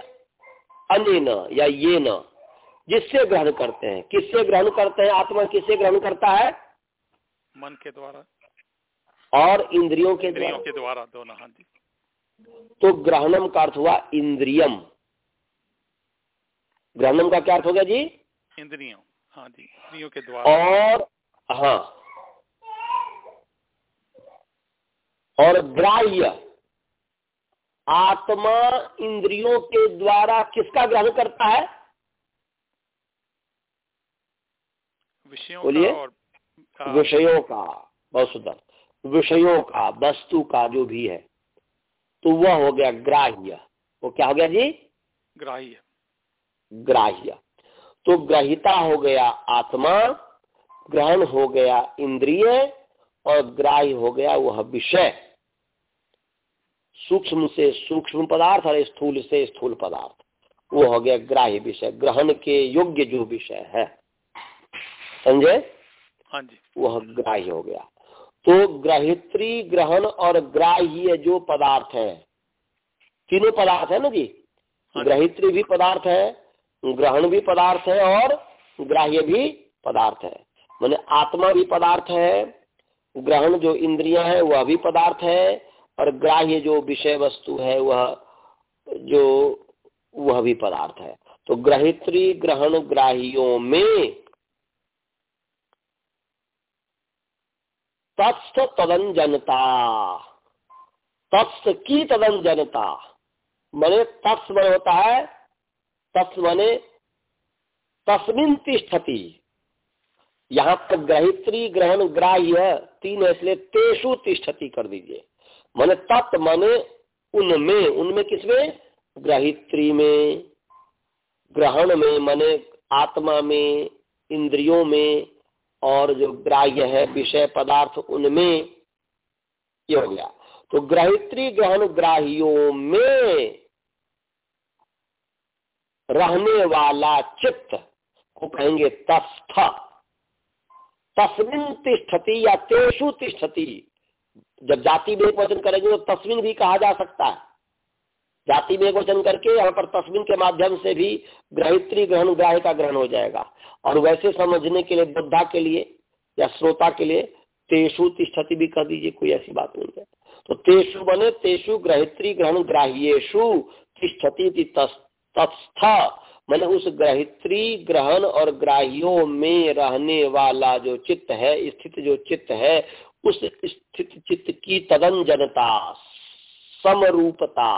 अन्य न या ये न जिससे ग्रहण करते हैं। किससे ग्रहण करते हैं? आत्मा किससे ग्रहण करता है? मन के द्वारा। और इंद्रियों के इंद्रियों के द्वारा दोनों हाँ तो ग्रहणम का अर्थ हुआ इंद्रियम। ग्रहणम का क्या अर्थ हो गया जी? इंद्रियों। हाँ जी इंद्रियों के द्वारा। और हाँ। और ग्राह्य। आत्मा इंद्रियों के द्वारा किसका ग्रहण करता है? विषयों बोलिए। विषयों का। बहुत सुंदर। विषयों का वस्तु का जो भी है। तो वह हो गया ग्राह्य। वो क्या हो गया जी? ग्राह्य। ग्राह्य। तो ग्रहिता हो गया आत्मा ग्रहण हो गया इंद्रिय और ग्राह्य हो गया वह विषय। सूक्ष्म से सूक्ष्म पदार्थ और स्थूल से स्थूल पदार्थ। वो हो गया ग्राह्य विषय ग्रहण के योग्य जो विषय है। समझे? हाँ जी। वह ग्राह्य हो गया। तो ग्रहित्री ग्रहण और ग्राह्य जो पदार्थ है तीनों पदार्थ है ना जी? हाँ ग्रहित्री भी पदार्थ है ग्रहण भी पदार्थ है और ग्राह्य भी पदार्थ है। मैंने आत्मा भी पदार्थ है, ग्रहण जो इंद्रियाँ है, वह भी पदार्थ है, और ग्राह्य जो विषय वस्तु है, वह जो, वह भी पदार्थ है। तो ग्रहित्री ग्रहण ग्राहियों में तत्स्थ तदन जनता तत्स की तदन जनता मैंने तत्स मन होता है तत्स मने तस्मिन तिष्ठति। यहाँ पर ग्रहित्री, ग्रहण, ग्राह्य तीन है, इसलिए तेसु तिष्ठति कर दीजिए। मैंने तत् माने उनमें उनमें किसमें? ग्रहित्री में, ग्रहण में, माने आत्मा में, इंद्रियों में, और जो ग्राह्य है, विषय पदार्थ, उनमें ये हो गया। तो ग्रहित्री, ग्रहण, ग्राहियों में रहने वाला चित्त को कहेंगे तस्थ। तस्मिन तिष्ठति या तेषु तिष्ठति। जब जाति में वचन करेंगे तो तस्मिन भी कहा जा सकता है। जाति में वचन करके यहाँ पर तस्मिन के माध्यम से भी ग्रहित्री ग्रहण ग्राह का ग्रहण हो जाएगा। और वैसे समझने के लिए बुद्धा के लिए या श्रोता के लिए तेषु तिष्ठति भी कर दीजिए, कोई ऐसी बात नहीं है। तो तेषु बने, तेषु ग्रहित्री ग्रहण ग्राह्येशु तिष्ठति तत्स्थ। मैंने उस ग्रहित्री ग्रहण और ग्राहियों में रहने वाला जो चित्त है स्थित जो चित्त है उस स्थित चित्त की तदंजनता समरूपता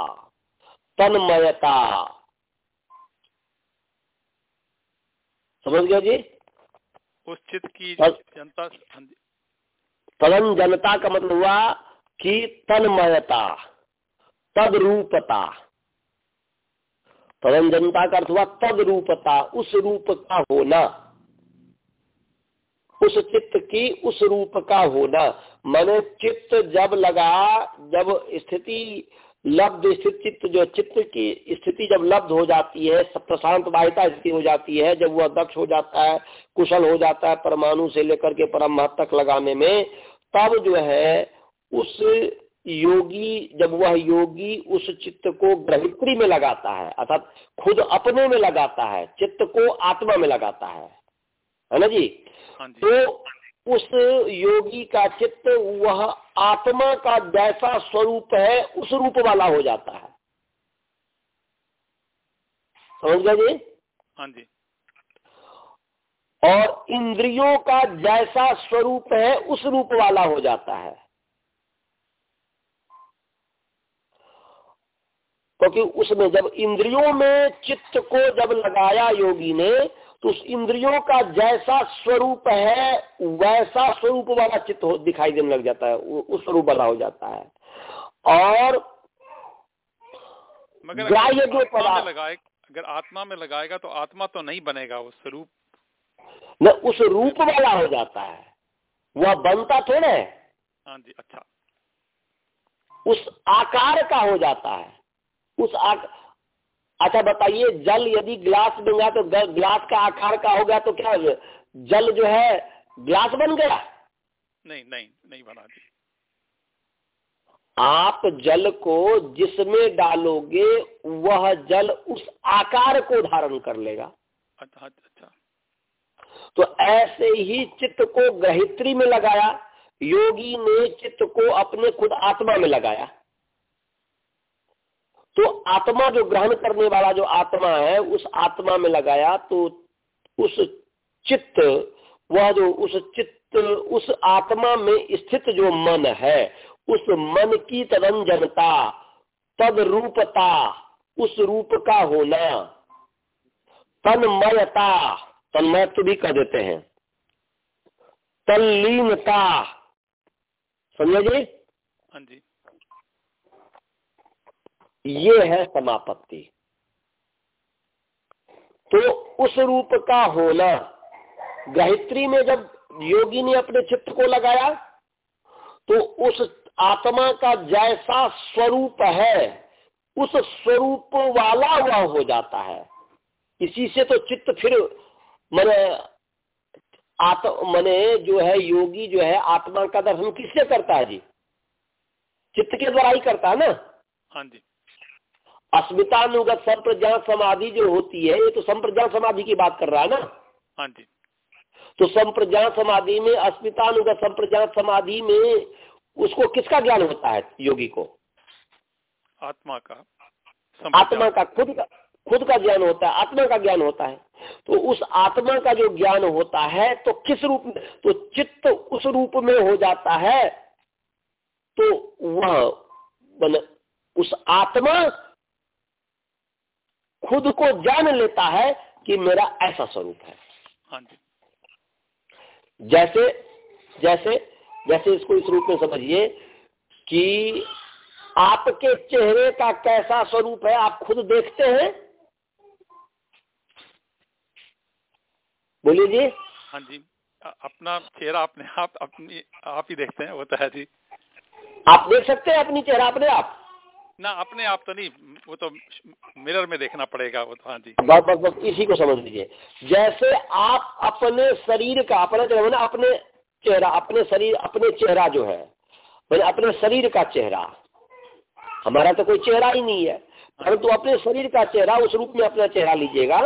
तन्मयता। समझ गया जी? उस चित्त की जनता हाँ तदन जनता का मतलब हुआ कि तन्मयता तद रूपता तदन जनता का अर्थ हुआ तद रूपता, उस रूप का होना। उस चित्त की उस रूप का होना। मैंने चित्त जब लगा, जब स्थिति लब्ध, स्थित चित्त जो चित्त की स्थिति जब लब्ध हो जाती है प्रशांत बाह्यता स्थिति हो जाती है, जब वह दक्ष हो जाता है, कुशल हो जाता है, परमाणु से लेकर के परम तक लगाने में, तब जो है उस योगी जब वह योगी उस चित्त को ग्रहित्री में लगाता है अर्थात खुद अपने में लगाता है चित्त को आत्मा में लगाता है है ना जी? हाँ तो उस योगी का चित्त वह आत्मा का जैसा स्वरूप है उस रूप वाला हो जाता है। समझ गए जी? हाँ जी। और इंद्रियों का जैसा स्वरूप है उस रूप वाला हो जाता है। क्योंकि तो उसमें जब इंद्रियों में चित्त को जब लगाया योगी ने तो उस इंद्रियों का जैसा स्वरूप है वैसा स्वरूप वाला चित्त दिखाई देने लग जाता है उस स्वरूप वाला हो जाता है। और मगर ग्राह्य जो पदार्थ लगाए अगर आत्मा में लगाएगा तो आत्मा तो नहीं बनेगा वो स्वरूप। न उस रूप वाला हो जाता है। वह बनता थोड़े हाँ जी अच्छा। उस आकार का हो जाता है। उस आक... अच्छा बताइए जल यदि ग्लास बन गया तो ग्लास का आकार का हो गया तो क्या जल जो है ग्लास बन गया? नहीं नहीं नहीं बना जी आप जल को जिसमें डालोगे वह जल उस आकार को धारण कर लेगा। अच्छा अच्छा। तो ऐसे ही चित्त को ग्रहित्री में लगाया योगी ने चित्त को अपने खुद आत्मा में लगाया। तो आत्मा जो ग्रहण करने वाला जो आत्मा है, उस आत्मा में लगाया तो उस चित्त, वह जो उस चित्त, उस आत्मा में स्थित जो मन है, उस मन की तदंजनता, तद रूपता, उस रूप का होना, तन्मयता, तन्मयत्व भी कह देते हैं। तल्लीनता, समझे जी? हाँ ये है समापत्ति। तो उस रूप का होना, गायत्री में जब योगी ने अपने चित्त को लगाया तो उस आत्मा का जैसा स्वरूप है, उस स्वरूप वाला हुआ हो जाता है। इसी से तो चित्त फिर मैंने आत्म मने जो है, योगी जो है, आत्मा का दर्शन किससे करता है जी? चित्त के द्वारा ही करता है ना? हाँ जी। अस्मितानुगत संप्रज्ञान समाधि जो होती है ये तो संप्रज्ञान समाधि की बात कर रहा है ना? हाँ जी। तो संप्रज्ञान समाधि में अस्मितानुगत संप्रज्ञान समाधि में उसको किसका ज्ञान होता है योगी को? आत्मा का। आत्मा का खुद का खुद का ज्ञान होता है आत्मा का ज्ञान होता है। तो उस आत्मा का जो ज्ञान होता है तो किस रूप में तो चित्त उस रूप में हो जाता है तो वह उस आत्मा खुद को जान लेता है कि मेरा ऐसा स्वरूप है। हाँ जैसे जैसे जैसे इसको इस रूप में समझिए कि आपके चेहरे का कैसा स्वरूप है आप खुद देखते हैं। बोलिए जी। हाँ जी। अपना चेहरा अपने आप अपनी आप ही देखते हैं वो तो है जी। आप देख सकते हैं अपनी चेहरा अपने आप। ना अपने आप तो नहीं, वो तो मिरर में देखना पड़ेगा वो तो हाँ जी। बस बस बस इसी को समझ लीजिए। जैसे आप अपने शरीर का, अपना ना, अपने चेहरा, अपने शरीर, अपने चेहरा जो है, मैंने अपने शरीर का चेहरा, हमारा तो कोई चेहरा ही नहीं है, परंतु अपने शरीर का चेहरा, उस रूप में अपना चेहरा लीजिएगा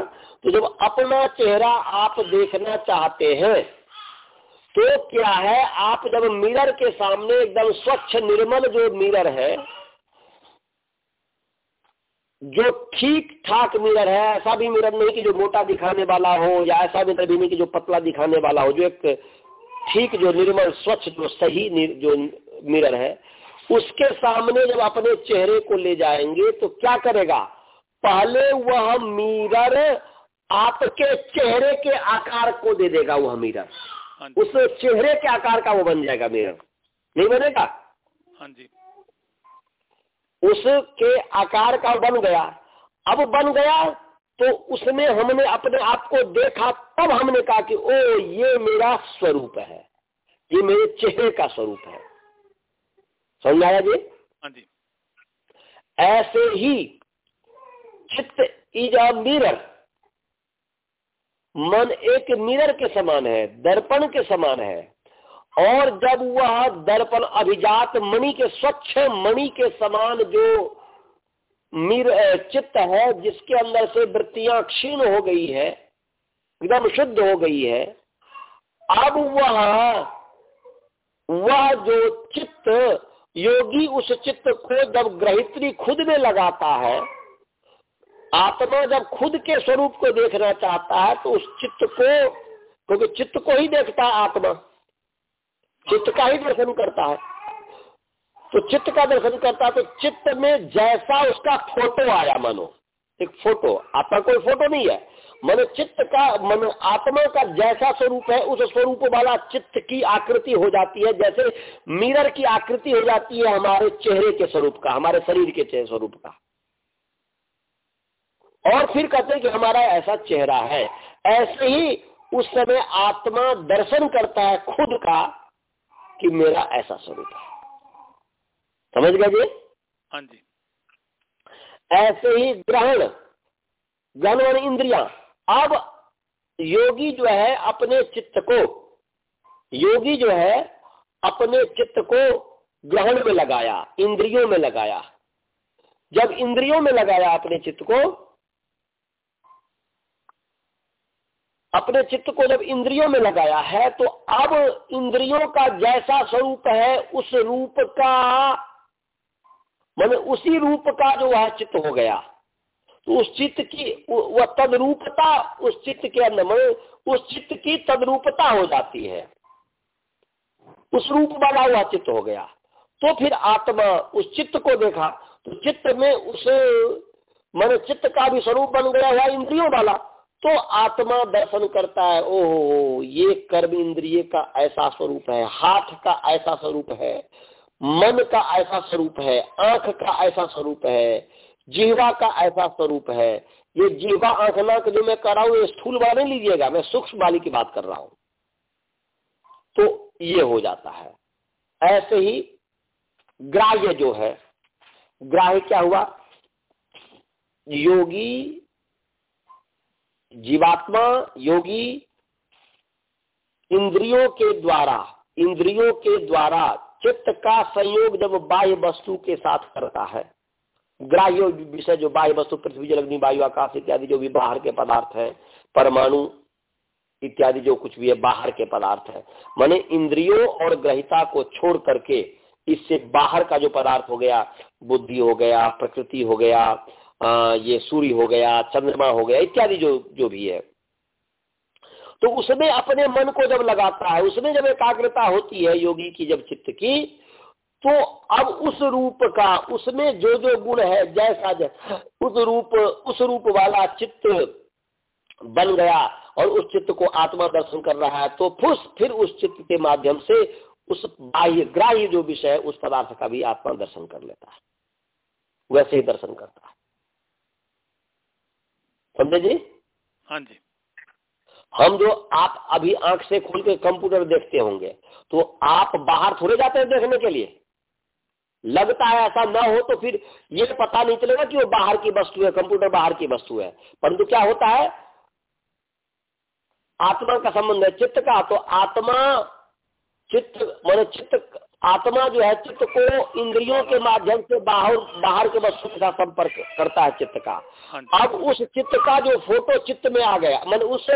तो जब अपना चेहरा आप देखना चाहते हैं तो क्या है, आप जब मिरर के सामने एकदम स्वच्छ, निर्मल जो मिरर है जो ठीक ठाक मिरर है ऐसा भी मिरर नहीं कि जो मोटा दिखाने वाला हो या ऐसा मिरर भी नहीं कि जो पतला दिखाने वाला हो जो एक ठीक जो निर्मल स्वच्छ जो सही जो मिरर है उसके सामने जब अपने चेहरे को ले जाएँगे तो क्या करेगा? पहले वह मिरर आपके चेहरे के आकार को दे देगा वह मिरर। हाँ उस चेहरे के आकार का वो बन जाएगा मिरर। नहीं बनेगा? हाँ जी। उसके आकार का बन गया। अब बन गया तो उसमें हमने अपने आप को देखा तब हमने कहा कि ओ ये मेरा स्वरूप है। ये मेरे चेहरे का स्वरूप है। समझाया जी? हाँ जी। ऐसे ही चित्त इज़ अ मिरर। मन एक मिरर के समान है दर्पण के समान है। और जब वह दर्पण अभिजात मणि के, स्वच्छ मणि के समान जो मीर चित्त है, जिसके अंदर से वृत्तियाँ क्षीण हो गई है, एकदम शुद्ध हो गई है, अब वह वह जो चित्त, योगी उस चित्त को जब ग्रहित्री खुद में लगाता है, आत्मा जब खुद के स्वरूप को देखना चाहता है तो उस चित्त को, क्योंकि चित्त को ही देखता है आत्मा। चित्त का ही दर्शन करता है। तो चित्त का दर्शन करता है तो चित्त में जैसा उसका फ़ोटो आया, मनो। एक फ़ोटो आपका कोई फ़ोटो नहीं है। मन चित्त का, मन आत्मा का जैसा स्वरूप है, उस स्वरूप वाला चित्त की आकृति हो जाती है, जैसे मिरर की आकृति हो जाती है हमारे चेहरे के स्वरूप का, हमारे शरीर के स्वरूप का। और फिर कहते हैं कि हमारा ऐसा चेहरा है। ऐसे ही उस समय आत्मा दर्शन करता है खुद का कि मेरा ऐसा स्वरूप है। समझ गए जी? हाँ जी। ऐसे ही ग्रहण ग्रहण इंद्रिया। अब योगी जो है अपने चित्त को योगी जो है अपने चित्त को ग्रहण में लगाया इंद्रियों में लगाया। जब इंद्रियों में लगाया अपने चित्त को अपने चित्त को जब इंद्रियों में लगाया है तो अब इंद्रियों का जैसा स्वरूप है, उस रूप का, मान उसी रूप का जो वह चित्त हो गया। तो उस चित्त की, वह तदरूपता उस चित्त के अंदर, मान उस चित्त की तदरूपता हो जाती है। उस रूप वाला हुआ चित्त हो गया। तो फिर आत्मा उस चित्त को देखा तो चित्त में उस, मन चित्त का भी स्वरूप बन गया हुआ इंद्रियों वाला। तो आत्मा दर्शन करता है, ओहो, ये कर्म इंद्रिय का ऐसा स्वरूप है, हाथ का ऐसा स्वरूप है, मन का ऐसा स्वरूप है, आँख का ऐसा स्वरूप है जीवा का ऐसा स्वरूप है। ये जीवा आँख, नाक जो मैं कर रहा हूँ, ये स्थूल वाले लीजिएगा, मैं सूक्ष्म वाली की बात कर रहा हूँ। तो ये हो जाता है। ऐसे ही ग्राह्य जो है, ग्राह्य क्या हुआ? योगी जीवात्मा, योगी, इंद्रियों के द्वारा, इंद्रियों के द्वारा चित्त का संयोग जब बाह्य वस्तु के साथ करता है। ग्राह्य विषय जो बाह्य वस्तु, पृथ्वी, जल, अग्नि, वायु, आकाश इत्यादि जो भी बाहर के पदार्थ है, परमाणु इत्यादि जो कुछ भी है, बाहर के पदार्थ है। माने इंद्रियों और ग्रहिता को छोड़ करके इससे बाहर का जो पदार्थ हो गया, बुद्धि हो गया, प्रकृति हो गया ये सूर्य हो गया, चंद्रमा हो गया, इत्यादि जो जो भी है। तो उसमें अपने मन को जब लगाता है, उसमें जब एकाग्रता होती है योगी की, जब चित्त की तो अब उस रूप का, उसमें जो जो गुण है, जैसा जैसा, उस रूप उस रूप वाला चित्त बन गया और उस चित्त को आत्मा दर्शन कर रहा है तो फुस, फिर उस चित्त के माध्यम से उस बाह्य, ग्राह्य जो विषय है, उस पदार्थ का भी आत्मा दर्शन कर लेता है। वैसे ही दर्शन करता है। समझे जी? हाँ जी। हम जो आप अभी आँख से खोल के कंप्यूटर देखते होंगे तो आप बाहर थोड़े जाते हैं देखने के लिए? लगता है ऐसा ना हो तो फिर ये पता नहीं चलेगा कि वो बाहर की वस्तु है कंप्यूटर बाहर की वस्तु है। परंतु क्या होता है आत्मा का संबंध है चित्त का तो आत्मा चित्त मान चित्त आत्मा जो है चित्त को इंद्रियों के माध्यम से बाहर बाहर के वस्तु के साथ संपर्क करता है चित्त का। हाँ अब उस चित्त का जो फ़ोटो चित्त में आ गया मान उस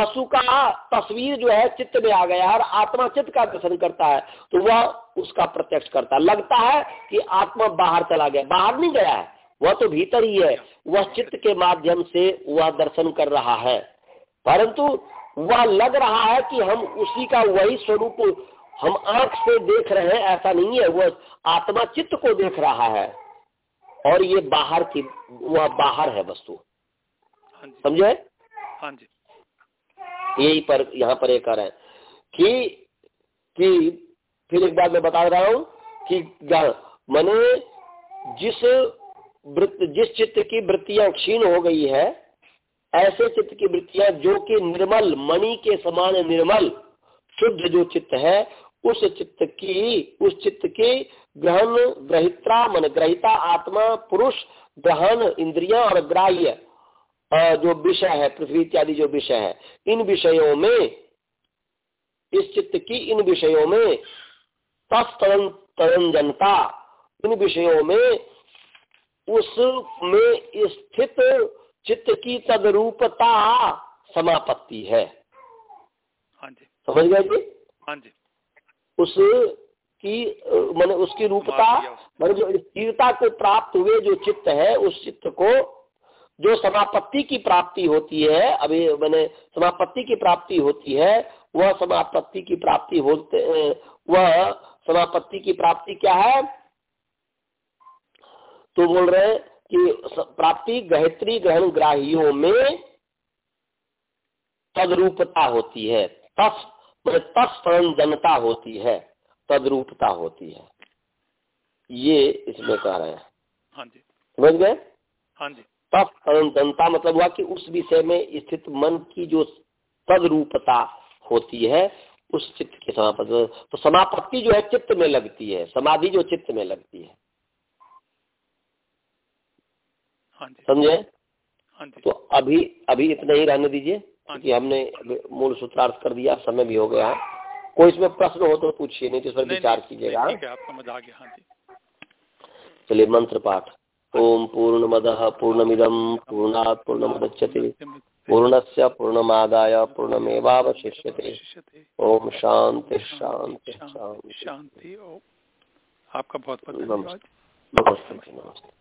वस्तु का तस्वीर जो है चित्त में आ गया और आत्मा चित्त का दर्शन करता है तो वह उसका प्रत्यक्ष करता है। लगता है कि आत्मा बाहर चला गया बाहर नहीं गया है वह तो भीतर ही है। वह चित्त के माध्यम से वह दर्शन कर रहा है। परंतु वह लग रहा है कि हम उसी का वही स्वरूप हम आँख से देख रहे हैं ऐसा नहीं है वो आत्मा चित्त को देख रहा है। और ये बाहर की वह बाहर है वस्तु। हाँ समझे? हाँ जी। यही पर यहाँ पर एक कर कि कि फिर एक बात मैं बता रहा हूँ कि मैंने जिस वृत्त जिस चित्त की वृत्तियाँ क्षीण हो गई है ऐसे चित्त की वृत्तियाँ जो कि निर्मल मणि के समान निर्मल शुद्ध जो चित्त है उस चित्त की उस चित्त के ग्रहण ग्रहित्रा मन ग्रहिता आत्मा पुरुष ग्रहण इंद्रिया और ग्राह्य जो विषय है पृथ्वी इत्यादि जो विषय है इन विषयों में इस चित्त की इन विषयों में तस्तरंजनता इन विषयों में उसमें स्थित चित्त की तदरूपता समापत्ति है। हाँ जी। समझ गए जी? हाँ जी। उस की मैंने उसकी रूपता मैंने जो स्थिरता को प्राप्त हुए जो चित्त है उस चित्त को जो समापत्ति की प्राप्ति होती है अभी मैंने समापत्ति की प्राप्ति होती है वह समापत्ति की प्राप्ति होते वह समापत्ति की प्राप्ति क्या है? तो बोल रहे कि प्राप्ति गहत्री ग्रहण ग्राहियों में तदरूपता होती है। तस तत्संजनता होती है तदरूपता होती है। ये इसमें कह रहे हैं। हाँ जी। समझ गए? हाँ जी। तत्संजनता मतलब हुआ कि उस विषय में स्थित मन की जो तदरूपता होती है उस चित्त की समापत्ति तो समापत्ति जो है चित्त में लगती है। समाधि जो चित्त में लगती है। हाँ समझे? हाँ तो अभी अभी इतना ही रहने दीजिए। हाँ क्योंकि हमने मूल सूत्रार्थ कर दिया समय भी हो गया। है कोई इसमें प्रश्न हो तो पूछिए नहीं तो इस पर विचार कीजिएगा। हाँ चलिए मंत्र पाठ। ओम पूर्णमद पूर्णमिदम पूर्णात् पूर्णमुदच्यते पूर्णस्य पूर्णमादाय पूर्णमेवावशिष्यते। ओम शांति शांति शांति शांति आपका बहुत बहुत धन्यवाद। नमस्ते नमस्ते।